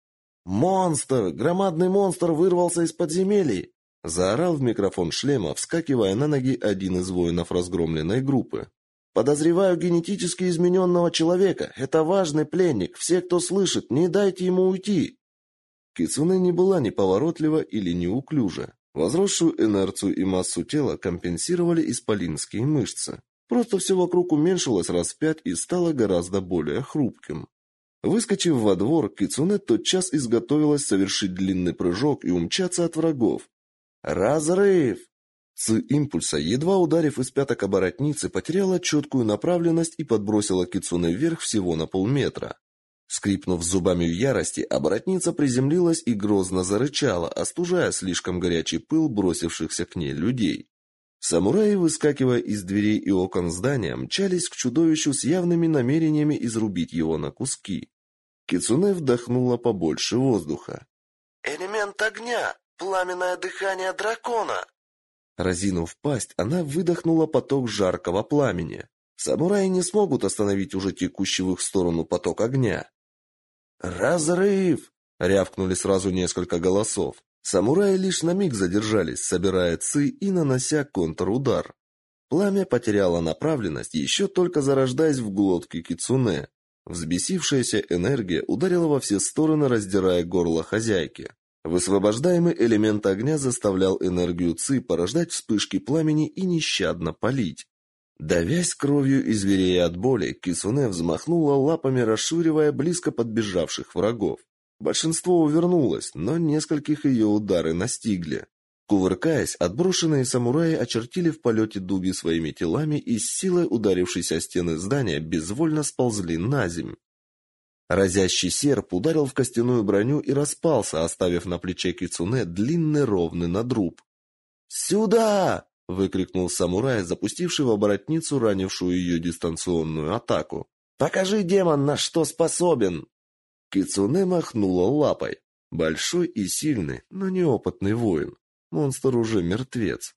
«Монстр! Громадный монстр вырвался из подземелий!» Заорал в микрофон шлема, вскакивая на ноги один из воинов разгромленной группы. Подозреваю генетически измененного человека. Это важный пленник. Все, кто слышит, не дайте ему уйти. Кицуне не была ни поворотлива или неуклюжа. Возросшую инерцию и массу тела компенсировали исполинские мышцы. Просто все вокруг уменьшилось раз в пять и стало гораздо более хрупким. Выскочив во двор, Кицуне тотчас изготовилась совершить длинный прыжок и умчаться от врагов. «Разрыв!» С импульса, едва ударив из пяток оборотницы, потеряла четкую направленность и подбросила кицуне вверх всего на полметра. Скрипнув зубами в ярости, оборотница приземлилась и грозно зарычала, остужая слишком горячий пыл бросившихся к ней людей. Самураи, выскакивая из дверей и окон здания, мчались к чудовищу с явными намерениями изрубить его на куски. Кицуне вдохнула побольше воздуха. «Элемент огня! Пламенное дыхание дракона!» Разинув пасть, она выдохнула поток жаркого пламени. Самураи не смогут остановить уже текущий в их сторону поток огня. «Разрыв!» — рявкнули сразу несколько голосов. Самураи лишь на миг задержались, собирая ци и нанося контрудар. Пламя потеряло направленность, еще только зарождаясь в глотке кицуне. Взбесившаяся энергия ударила во все стороны, раздирая горло хозяйки. Высвобождаемый элемент огня заставлял энергию ци порождать вспышки пламени и нещадно палить. Давясь кровью и зверея от боли, Кисуне взмахнула лапами, расшвыривая близко подбежавших врагов. Большинство увернулось, но нескольких ее удары настигли. Кувыркаясь, отброшенные самураи очертили в полете дуги своими телами и с силой ударившись о стены здания безвольно сползли на земь. Разящий серп ударил в костяную броню и распался, оставив на плече кицуне длинный ровный надруб. «Сюда!» — выкрикнул самурай, запустивший в оборотницу ранившую ее дистанционную атаку. «Покажи, демон, на что способен!» Кицуне махнула лапой. Большой и сильный, но неопытный воин. Монстр уже мертвец.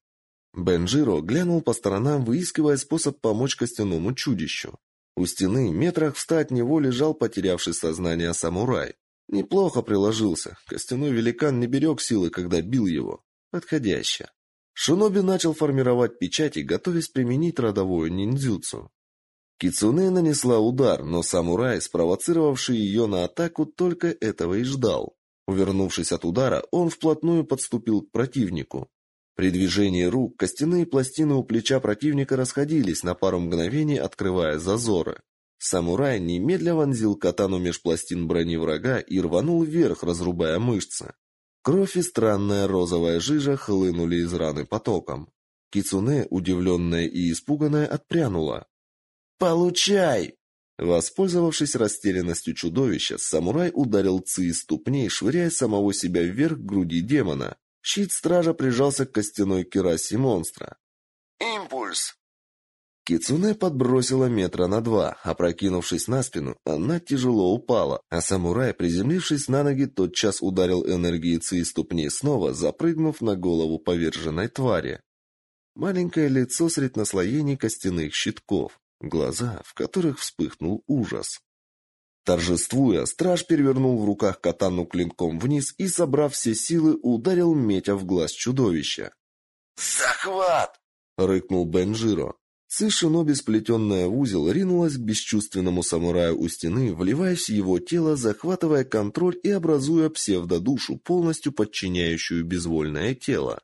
Бенжиро глянул по сторонам, выискивая способ помочь костяному чудищу. У стены, метрах в ста от него, лежал потерявший сознание самурай. Неплохо приложился. Костяной великан не берег силы, когда бил его. Подходяще. Шиноби начал формировать печати, готовясь применить родовую ниндзюцу. Кицуне нанесла удар, но самурай, спровоцировавший ее на атаку, только этого и ждал. Увернувшись от удара, он вплотную подступил к противнику. При движении рук костяные пластины у плеча противника расходились на пару мгновений, открывая зазоры. Самурай немедля вонзил катану меж пластин брони врага и рванул вверх, разрубая мышцы. Кровь и странная розовая жижа хлынули из раны потоком. Кицуне, удивленная и испуганная, отпрянула. «Получай!» Воспользовавшись растерянностью чудовища, самурай ударил Ци из ступней, швыряя самого себя вверх к груди демона. Щит стража прижался к костяной керасе монстра. «Импульс!» Кицуне подбросила метра на два, опрокинувшись на спину, она тяжело упала, а самурай, приземлившись на ноги, тотчас ударил энергией ци ступней снова, запрыгнув на голову поверженной твари. Маленькое лицо средь наслоений костяных щитков глаза, в которых вспыхнул ужас. Торжествуя, страж перевернул в руках катану клинком вниз и, собрав все силы, ударил метя в глаз чудовища. «Захват!» — рыкнул Бенжиро. Цишиноби, сплетенная в узел, ринулась к бесчувственному самураю у стены, вливаясь в его тело, захватывая контроль и образуя псевдодушу, полностью подчиняющую безвольное тело.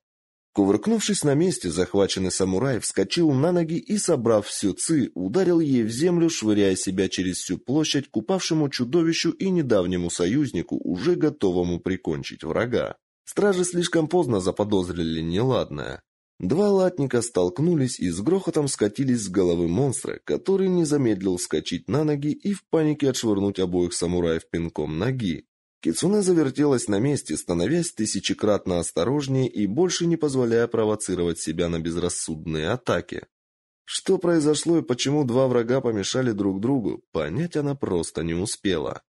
Кувыркнувшись на месте, захваченный самурай вскочил на ноги и, собрав всю ци, ударил ей в землю, швыряя себя через всю площадь к упавшему чудовищу и недавнему союзнику, уже готовому прикончить врага. Стражи слишком поздно заподозрили неладное. Два латника столкнулись и с грохотом скатились с головы монстра, который не замедлил вскочить на ноги и в панике отшвырнуть обоих самураев пинком ноги. Кицуне завертелась на месте, становясь тысячекратно осторожнее и больше не позволяя провоцировать себя на безрассудные атаки. Что произошло и почему два врага помешали друг другу, понять она просто не успела.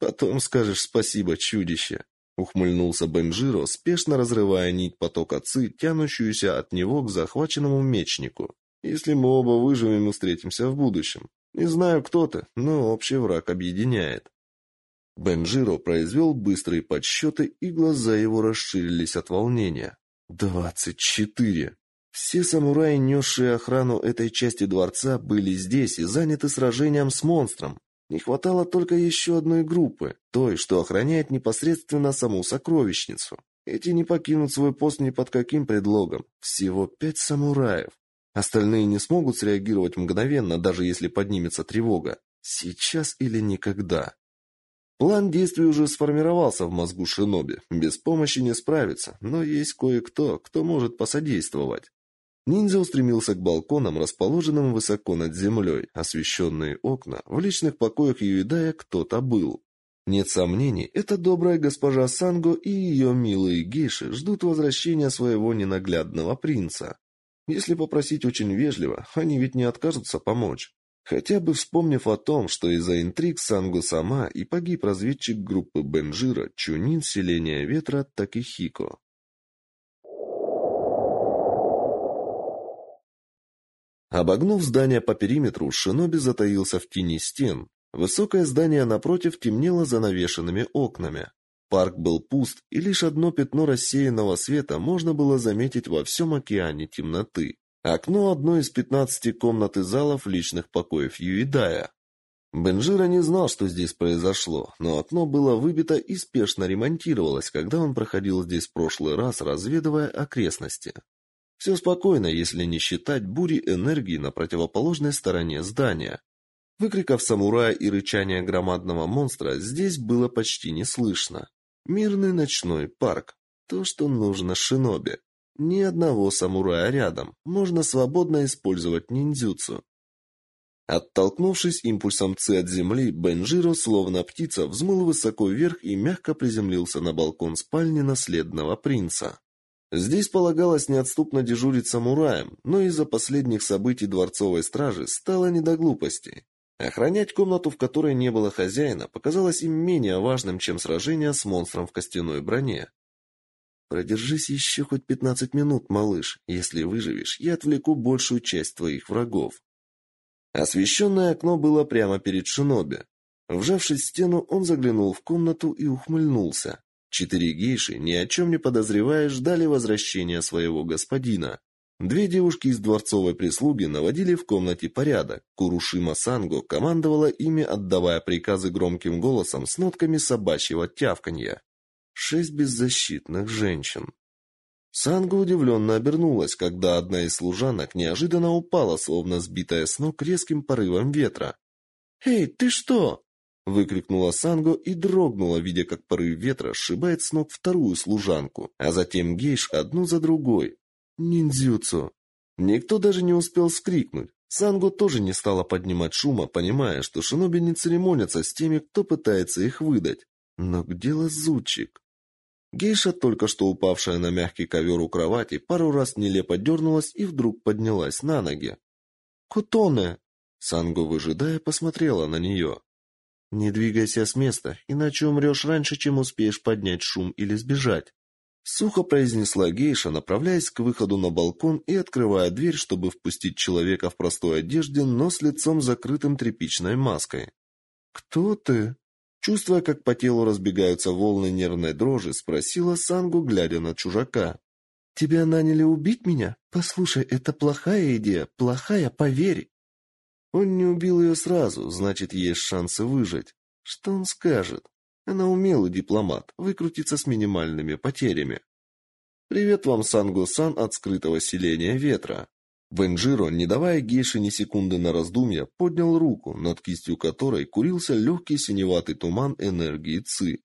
«Потом скажешь спасибо, чудище», — ухмыльнулся Бенжиро, спешно разрывая нить потока ци, тянущуюся от него к захваченному мечнику. «Если мы оба выживем и встретимся в будущем. Не знаю, кто ты, но общий враг объединяет». Бенжиро произвел быстрые подсчеты, и глаза его расширились от волнения. «Двадцать четыре!» Все самураи, несшие охрану этой части дворца, были здесь и заняты сражением с монстром. Не хватало только еще одной группы, той, что охраняет непосредственно саму сокровищницу. Эти не покинут свой пост ни под каким предлогом. Всего пять самураев. Остальные не смогут среагировать мгновенно, даже если поднимется тревога. Сейчас или никогда. План действий уже сформировался в мозгу Шиноби. Без помощи не справиться, но есть кое-кто, кто может посодействовать. Ниндзя устремился к балконам, расположенным высоко над землей. Освещенные окна, в личных покоях Юидая кто-то был. Нет сомнений, эта добрая госпожа Санго и ее милые гейши ждут возвращения своего ненаглядного принца. Если попросить очень вежливо, они ведь не откажутся помочь. Хотя бы вспомнив о том, что из-за интриг Сангу сама и погиб разведчик группы Бенжира Чунин селения ветра Такихико. Обогнув здание по периметру, Шиноби затаился в тени стен. Высокое здание напротив темнело занавешенными окнами. Парк был пуст, и лишь одно пятно рассеянного света можно было заметить во всем океане темноты. Окно одной из пятнадцати комнат и залов личных покоев Юидая. Бенжира не знал, что здесь произошло, но окно было выбито и спешно ремонтировалось, когда он проходил здесь в прошлый раз, разведывая окрестности. Все спокойно, если не считать бури энергии на противоположной стороне здания. Выкриков самурая и рычания громадного монстра здесь было почти не слышно. Мирный ночной парк. То, что нужно шиноби. Ни одного самурая рядом. Можно свободно использовать ниндзюцу. Оттолкнувшись импульсом Ци от земли, Бенжиро, словно птица, взмыл высоко вверх и мягко приземлился на балкон спальни наследного принца. Здесь полагалось неотступно дежурить самураем, но из-за последних событий дворцовой стражи стало не до глупостей. Охранять комнату, в которой не было хозяина, показалось им менее важным, чем сражение с монстром в костяной броне. «Продержись еще хоть пятнадцать минут, малыш. Если выживешь, я отвлеку большую часть твоих врагов», Освещенное окно было прямо перед Шиноби. Вжавшись в стену, он заглянул в комнату и ухмыльнулся. Четыре гейши, ни о чем не подозревая, ждали возвращения своего господина. Две девушки из дворцовой прислуги наводили в комнате порядок. Курушима Санго командовала ими, отдавая приказы громким голосом с нотками собачьего тявканья. Шесть беззащитных женщин. Санга удивленно обернулась, когда одна из служанок неожиданно упала, словно сбитая с ног резким порывом ветра. «Эй, ты что?» — выкрикнула Санго и дрогнула, видя, как порыв ветра сшибает с ног вторую служанку, а затем гейш одну за другой. «Ниндзюцу!» Никто даже не успел скрикнуть. Санго тоже не стала поднимать шума, понимая, что шиноби не церемонятся с теми, кто пытается их выдать. Но где лазутчик? Гейша, только что упавшая на мягкий ковер у кровати, пару раз нелепо дернулась и вдруг поднялась на ноги. «Кутоне!» Санго, выжидая, посмотрела на нее. «Не двигайся с места, иначе умрешь раньше, чем успеешь поднять шум или сбежать». Сухо произнесла гейша, направляясь к выходу на балкон и открывая дверь, чтобы впустить человека в простой одежде, но с лицом закрытым тряпичной маской. «Кто ты?» Чувствуя, как по телу разбегаются волны нервной дрожи, спросила Сангу, глядя на чужака. «Тебя наняли убить меня? Послушай, это плохая идея, плохая, поверь!» Он не убил ее сразу, значит, есть шансы выжить. Что он скажет? Она умелый дипломат, выкрутиться с минимальными потерями. «Привет вам, Сангу-сан, от скрытого селения ветра. Венжиро, не давая гейше ни секунды на раздумья, поднял руку, над кистью которой курился легкий синеватый туман энергии Ци.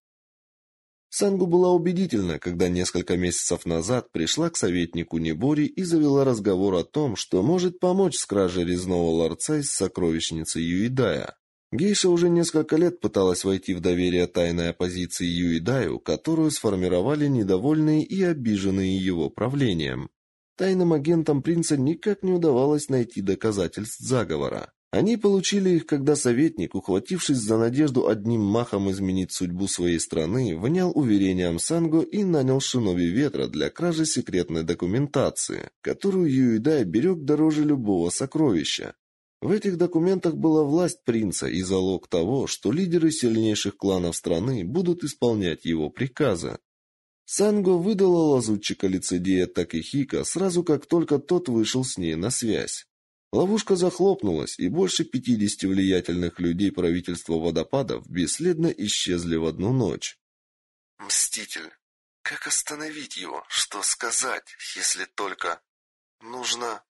Сангу была убедительна, когда несколько месяцев назад пришла к советнику Небори и завела разговор о том, что может помочь с кражей резного ларца из сокровищницы Юидая. Гейша уже несколько лет пыталась войти в доверие тайной оппозиции Юидаю, которую сформировали недовольные и обиженные его правлением. Тайным агентам принца никак не удавалось найти доказательств заговора. Они получили их, когда советник, ухватившись за надежду одним махом изменить судьбу своей страны, внял уверениям Санго и нанял шинови ветра для кражи секретной документации, которую Юидай берег дороже любого сокровища. В этих документах была власть принца и залог того, что лидеры сильнейших кланов страны будут исполнять его приказы. Санго выдала лазутчика лицедея Такихика сразу, как только тот вышел с ней на связь. Ловушка захлопнулась, и больше пятидесяти влиятельных людей правительства водопадов бесследно исчезли в одну ночь. Мститель. Как остановить его? Что сказать, если только нужно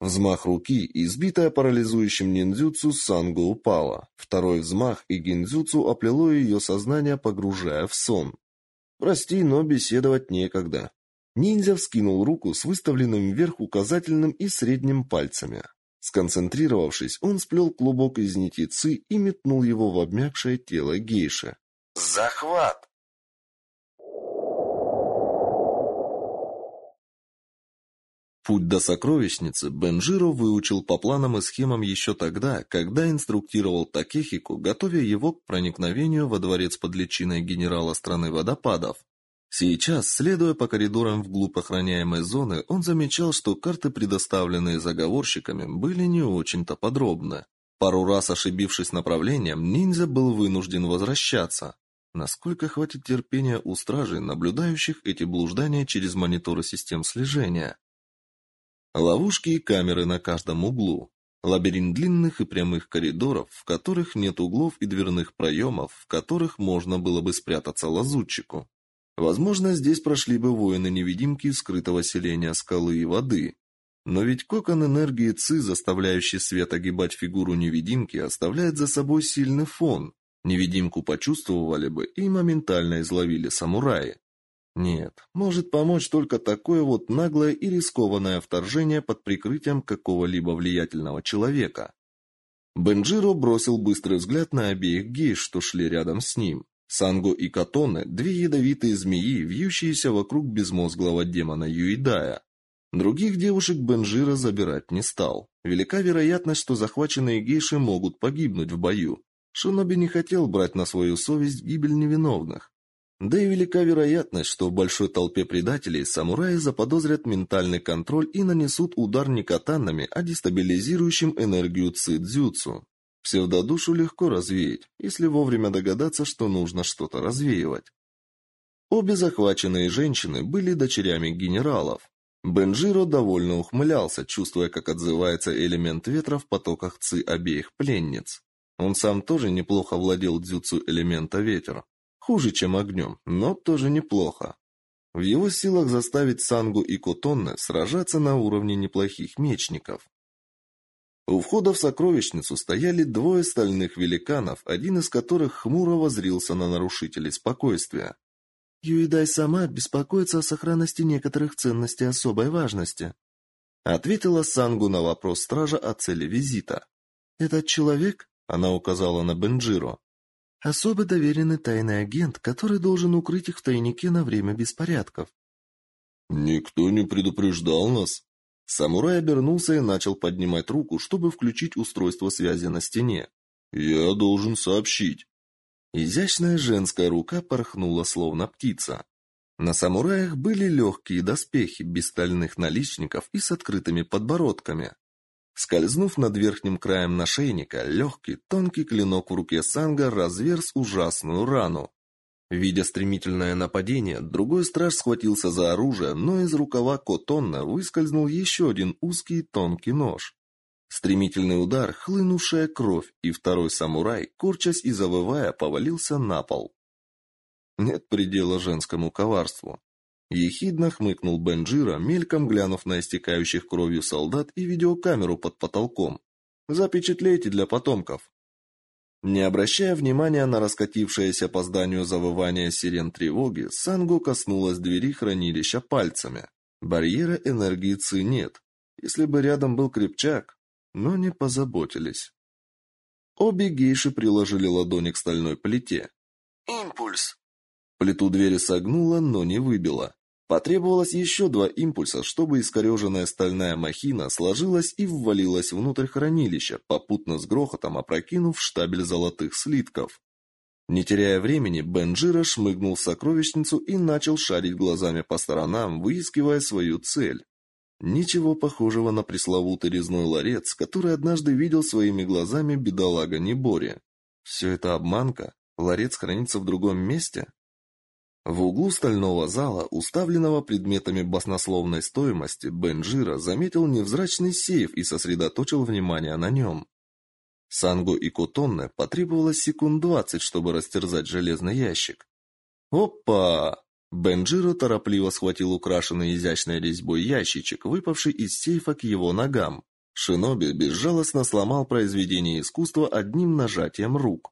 Взмах руки, избитая парализующим ниндзюцу, Санго упала. Второй взмах, и гиндзюцу оплело ее сознание, погружая в сон. Прости, но беседовать некогда. Ниндзя вскинул руку с выставленным вверх указательным и средним пальцами. Сконцентрировавшись, он сплел клубок из нити ци и метнул его в обмякшее тело гейши. «Захват!» Путь до сокровищницы Бенжиро выучил по планам и схемам еще тогда, когда инструктировал Такехику, готовя его к проникновению во дворец под личиной генерала страны водопадов. Сейчас, следуя по коридорам вглубь охраняемой зоны, он замечал, что карты, предоставленные заговорщиками, были не очень-то подробны. Пару раз ошибившись направлением, ниндзя был вынужден возвращаться. Насколько хватит терпения у стражей, наблюдающих эти блуждания через мониторы систем слежения? Ловушки и камеры на каждом углу. Лабиринт длинных и прямых коридоров, в которых нет углов и дверных проемов, в которых можно было бы спрятаться лазутчику. Возможно, здесь прошли бы воины-невидимки скрытого селения скалы и воды. Но ведь кокон энергии ЦИ, заставляющий свет огибать фигуру невидимки, оставляет за собой сильный фон. Невидимку почувствовали бы и моментально изловили самураи. Нет, может помочь только такое вот наглое и рискованное вторжение под прикрытием какого-либо влиятельного человека. Бенджиро бросил быстрый взгляд на обеих гейш, что шли рядом с ним. Санго и Катоне – две ядовитые змеи, вьющиеся вокруг безмозглого демона Юидая. Других девушек Бенджира забирать не стал. Велика вероятность, что захваченные гейши могут погибнуть в бою. Шиноби не хотел брать на свою совесть гибель невиновных. Да и велика вероятность, что в большой толпе предателей самураи заподозрят ментальный контроль и нанесут удар не катанами, а дестабилизирующим энергию цидзюцу. Псевдодушу легко развеять, если вовремя догадаться, что нужно что-то развеивать. Обе захваченные женщины были дочерями генералов. Бенджиро довольно ухмылялся, чувствуя, как отзывается элемент ветра в потоках ци обеих пленниц. Он сам тоже неплохо владел дзюцу элемента ветер, Хуже, чем огнем, но тоже неплохо. В его силах заставить Сангу и Котонне сражаться на уровне неплохих мечников. У входа в сокровищницу стояли двое стальных великанов, один из которых хмуро возрился на нарушителей спокойствия. «Юидай сама беспокоится о сохранности некоторых ценностей особой важности», ответила Сангу на вопрос стража о цели визита. «Этот человек?» — она указала на Бенджиро. Особо доверенный тайный агент, который должен укрыть их в тайнике на время беспорядков. Никто не предупреждал нас. Самурай обернулся и начал поднимать руку, чтобы включить устройство связи на стене. Я должен сообщить. Изящная женская рука порхнула словно птица. На самураях были легкие доспехи без стальных наличников и с открытыми подбородками. Скользнув над верхним краем нашейника, легкий, тонкий клинок в руке Санга разверз ужасную рану. Видя стремительное нападение, другой страж схватился за оружие, но из рукава Котонна выскользнул еще один узкий тонкий нож. Стремительный удар, хлынувшая кровь, и второй самурай, корчась и завывая, повалился на пол. Нет предела женскому коварству. Ехидно хмыкнул Бенджира, мельком глянув на истекающих кровью солдат и видеокамеру под потолком. Запечатлейте для потомков. Не обращая внимания на раскатившееся по зданию завывание сирен тревоги, Сангу коснулась двери хранилища пальцами. Барьера энергии Ци нет. Если бы рядом был крепчак, но не позаботились. Обе гейши приложили ладони к стальной плите. «Импульс!» Плиту двери согнула, но не выбила. Потребовалось еще два импульса, чтобы искореженная стальная махина сложилась и ввалилась внутрь хранилища, попутно с грохотом опрокинув штабель золотых слитков. Не теряя времени, Бенджира шмыгнул в сокровищницу и начал шарить глазами по сторонам, выискивая свою цель. Ничего похожего на пресловутый резной ларец, который однажды видел своими глазами бедолага Небори. Все это обманка? Ларец хранится в другом месте? В углу стального зала, уставленного предметами баснословной стоимости, Бенджира заметил невзрачный сейф и сосредоточил внимание на нем. Санго и Котонне потребовалось секунд двадцать, чтобы растерзать железный ящик. Опа! Бенджиро торопливо схватил украшенный изящной резьбой ящичек, выпавший из сейфа к его ногам. Шиноби безжалостно сломал произведение искусства одним нажатием рук.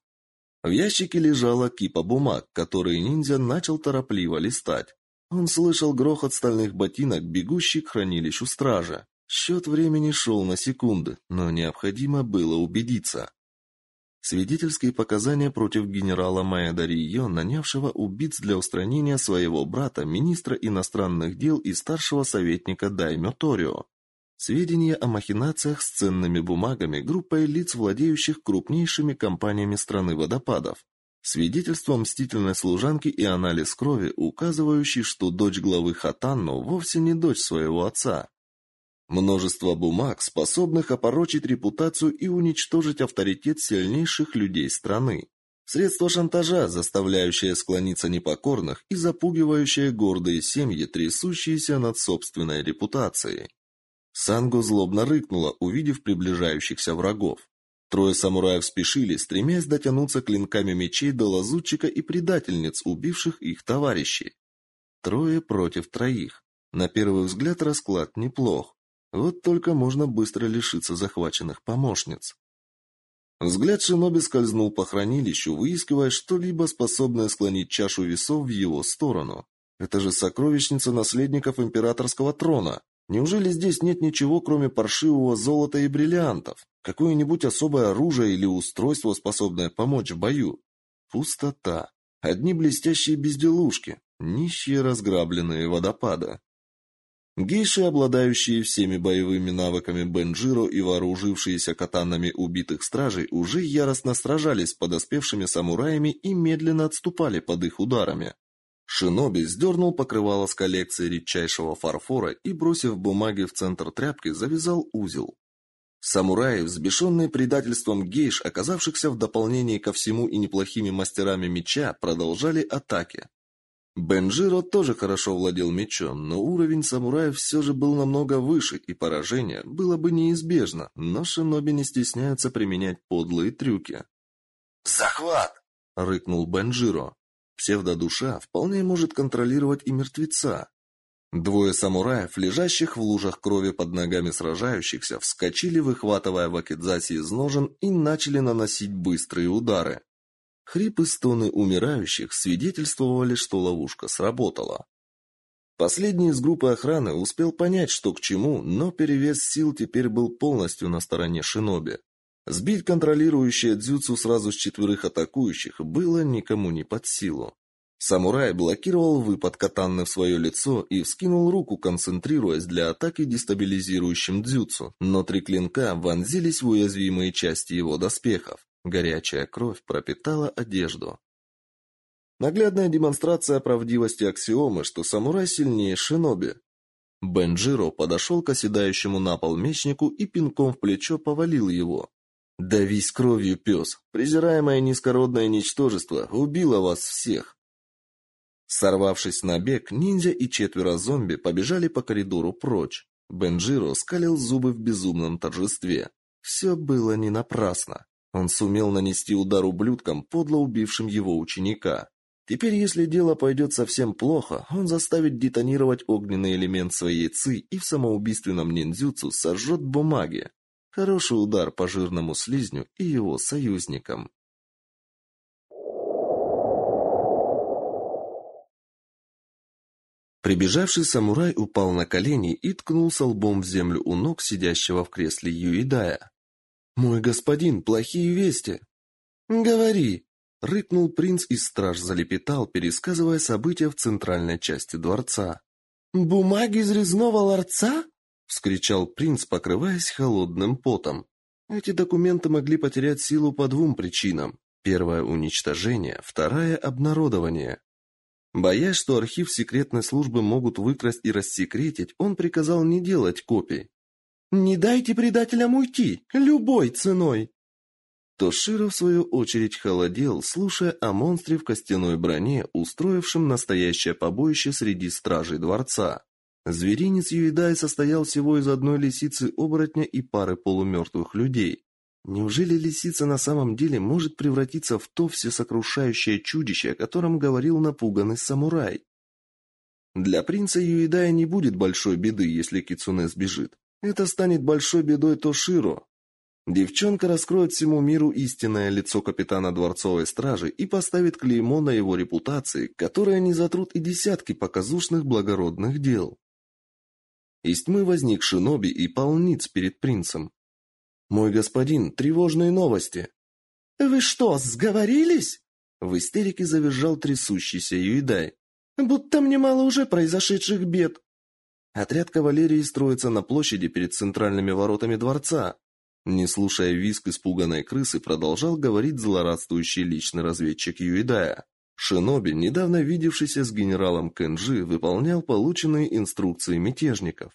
В ящике лежала кипа бумаг, которые ниндзя начал торопливо листать. Он слышал грохот стальных ботинок, бегущих к хранилищу стража. Счет времени шел на секунды, но необходимо было убедиться. Свидетельские показания против генерала Маэда нанявшего убийц для устранения своего брата, министра иностранных дел и старшего советника Даймё Торио. Сведения о махинациях с ценными бумагами группой лиц, владеющих крупнейшими компаниями страны водопадов. Свидетельство мстительной служанки и анализ крови, указывающий, что дочь главы Хатанну вовсе не дочь своего отца. Множество бумаг, способных опорочить репутацию и уничтожить авторитет сильнейших людей страны. Средство шантажа, заставляющее склониться непокорных и запугивающее гордые семьи, трясущиеся над собственной репутацией. Санго злобно рыкнула, увидев приближающихся врагов. Трое самураев спешили, стремясь дотянуться клинками мечей до лазутчика и предательниц, убивших их товарищей. Трое против троих. На первый взгляд расклад неплох. Вот только можно быстро лишиться захваченных помощниц. Взгляд Шиноби скользнул по хранилищу, выискивая что-либо способное склонить чашу весов в его сторону. Это же сокровищница наследников императорского трона. Неужели здесь нет ничего, кроме паршивого золота и бриллиантов? Какое-нибудь особое оружие или устройство, способное помочь в бою? Пустота. Одни блестящие безделушки, нищие разграбленные водопады. Гейши, обладающие всеми боевыми навыками Бенджиро и вооружившиеся катанами убитых стражей, уже яростно сражались с подоспевшими самураями и медленно отступали под их ударами. Шиноби сдернул покрывало с коллекции редчайшего фарфора и, бросив бумаги в центр тряпки, завязал узел. Самураи, взбешенные предательством гейш, оказавшихся в дополнении ко всему и неплохими мастерами меча, продолжали атаки. Бенджиро тоже хорошо владел мечом, но уровень самураев все же был намного выше, и поражение было бы неизбежно, но шиноби не стесняются применять подлые трюки. «Захват!» — рыкнул Бенджиро. Псевдодуша вполне может контролировать и мертвеца. Двое самураев, лежащих в лужах крови под ногами сражающихся, вскочили, выхватывая вакидзаси из ножен и начали наносить быстрые удары. Хрипы стоны умирающих свидетельствовали, что ловушка сработала. Последний из группы охраны успел понять, что к чему, но перевес сил теперь был полностью на стороне шиноби. Сбить контролирующее дзюцу сразу с четверых атакующих было никому не под силу. Самурай блокировал выпад катанны в свое лицо и вскинул руку, концентрируясь для атаки дестабилизирующим дзюцу, но три клинка вонзились в уязвимые части его доспехов. Горячая кровь пропитала одежду. Наглядная демонстрация правдивости аксиомы, что самурай сильнее шиноби. Бенджиро подошел к оседающему на пол мечнику и пинком в плечо повалил его. «Давись кровью, пес! Презираемое низкородное ничтожество убило вас всех!» Сорвавшись на бег, ниндзя и четверо зомби побежали по коридору прочь. Бенджиро скалил зубы в безумном торжестве. Все было не напрасно. Он сумел нанести удар ублюдкам, подло убившим его ученика. Теперь, если дело пойдет совсем плохо, он заставит детонировать огненный элемент своей ци и в самоубийственном ниндзюцу сожжет бумаги. Хороший удар по жирному слизню и его союзникам. Прибежавший самурай упал на колени и ткнулся лбом в землю у ног сидящего в кресле Юидая. «Мой господин, плохие вести!» «Говори!» — рыкнул принц и страж залепетал, пересказывая события в центральной части дворца. «Бумаги из резного ларца?» — вскричал принц, покрываясь холодным потом. Эти документы могли потерять силу по двум причинам. Первое – уничтожение, второе – обнародование. Боясь, что архив секретной службы могут выкрасть и рассекретить, он приказал не делать копий. Не дайте предателям уйти, любой ценой. Тоширо, в свою очередь, холодел, слушая о монстре в костяной броне, устроившем настоящее побоище среди стражей дворца. Зверинец Юидай состоял всего из одной лисицы-оборотня и пары полумертвых людей. Неужели лисица на самом деле может превратиться в то всесокрушающее чудище, о котором говорил напуганный самурай? Для принца Юидая не будет большой беды, если Кицуне сбежит. Это станет большой бедой Тоширо. Девчонка раскроет всему миру истинное лицо капитана дворцовой стражи и поставит клеймо на его репутации, которое не затрут и десятки показушных благородных дел. Из тьмы возник шиноби и полниц перед принцем. «Мой господин, тревожные новости!» «Вы что, сговорились?» В истерике завизжал трясущийся Юидай. «Будто мне мало уже произошедших бед. Отряд кавалерии строится на площади перед центральными воротами дворца. Не слушая визг испуганной крысы, продолжал говорить злорадствующий личный разведчик Юидая. Шиноби, недавно видевшийся с генералом Кенджи, выполнял полученные инструкции мятежников.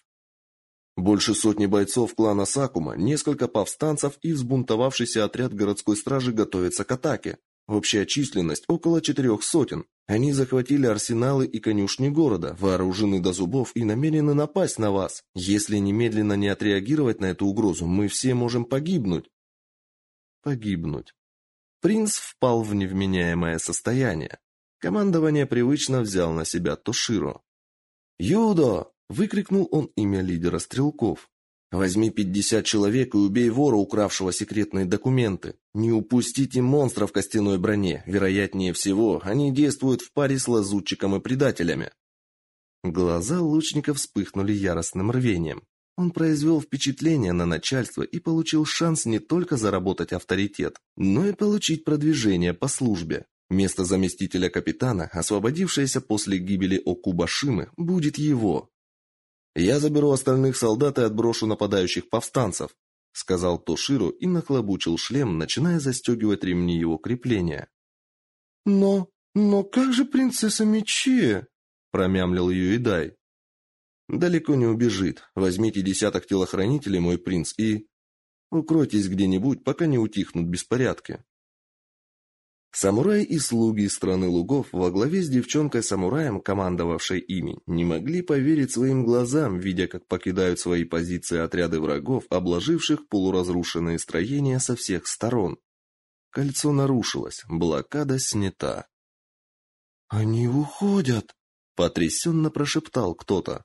Больше сотни бойцов клана Сакума, несколько повстанцев и взбунтовавшийся отряд городской стражи готовятся к атаке. Общая численность около четырех сотен. Они захватили арсеналы и конюшни города, вооружены до зубов и намерены напасть на вас. Если немедленно не отреагировать на эту угрозу, мы все можем погибнуть. Погибнуть. Принц впал в невменяемое состояние. Командование привычно взял на себя Тоширо. «Юдо!» – выкрикнул он имя лидера стрелков. Возьми пятьдесят человек и убей вора, укравшего секретные документы. Не упустите монстра в костяной броне. Вероятнее всего, они действуют в паре с лазутчиком и предателями. Глаза лучника вспыхнули яростным рвением. Он произвел впечатление на начальство и получил шанс не только заработать авторитет, но и получить продвижение по службе. Место заместителя капитана, освободившееся после гибели Окубашимы, будет его. Я заберу остальных солдат и отброшу нападающих повстанцев, сказал Тоширо и нахлобучил шлем, начиная застегивать ремни его крепления. Но, но как же принцесса Мечи? промямлил Юидай. Далеко не убежит. Возьмите десяток телохранителей, мой принц, и укройтесь где-нибудь, пока не утихнут беспорядки. Самураи и слуги страны лугов во главе с девчонкой-самураем, командовавшей ими, не могли поверить своим глазам, видя, как покидают свои позиции отряды врагов, обложивших полуразрушенные строения со всех сторон. Кольцо нарушилось, блокада снята. «Они уходят!» – потрясенно прошептал кто-то.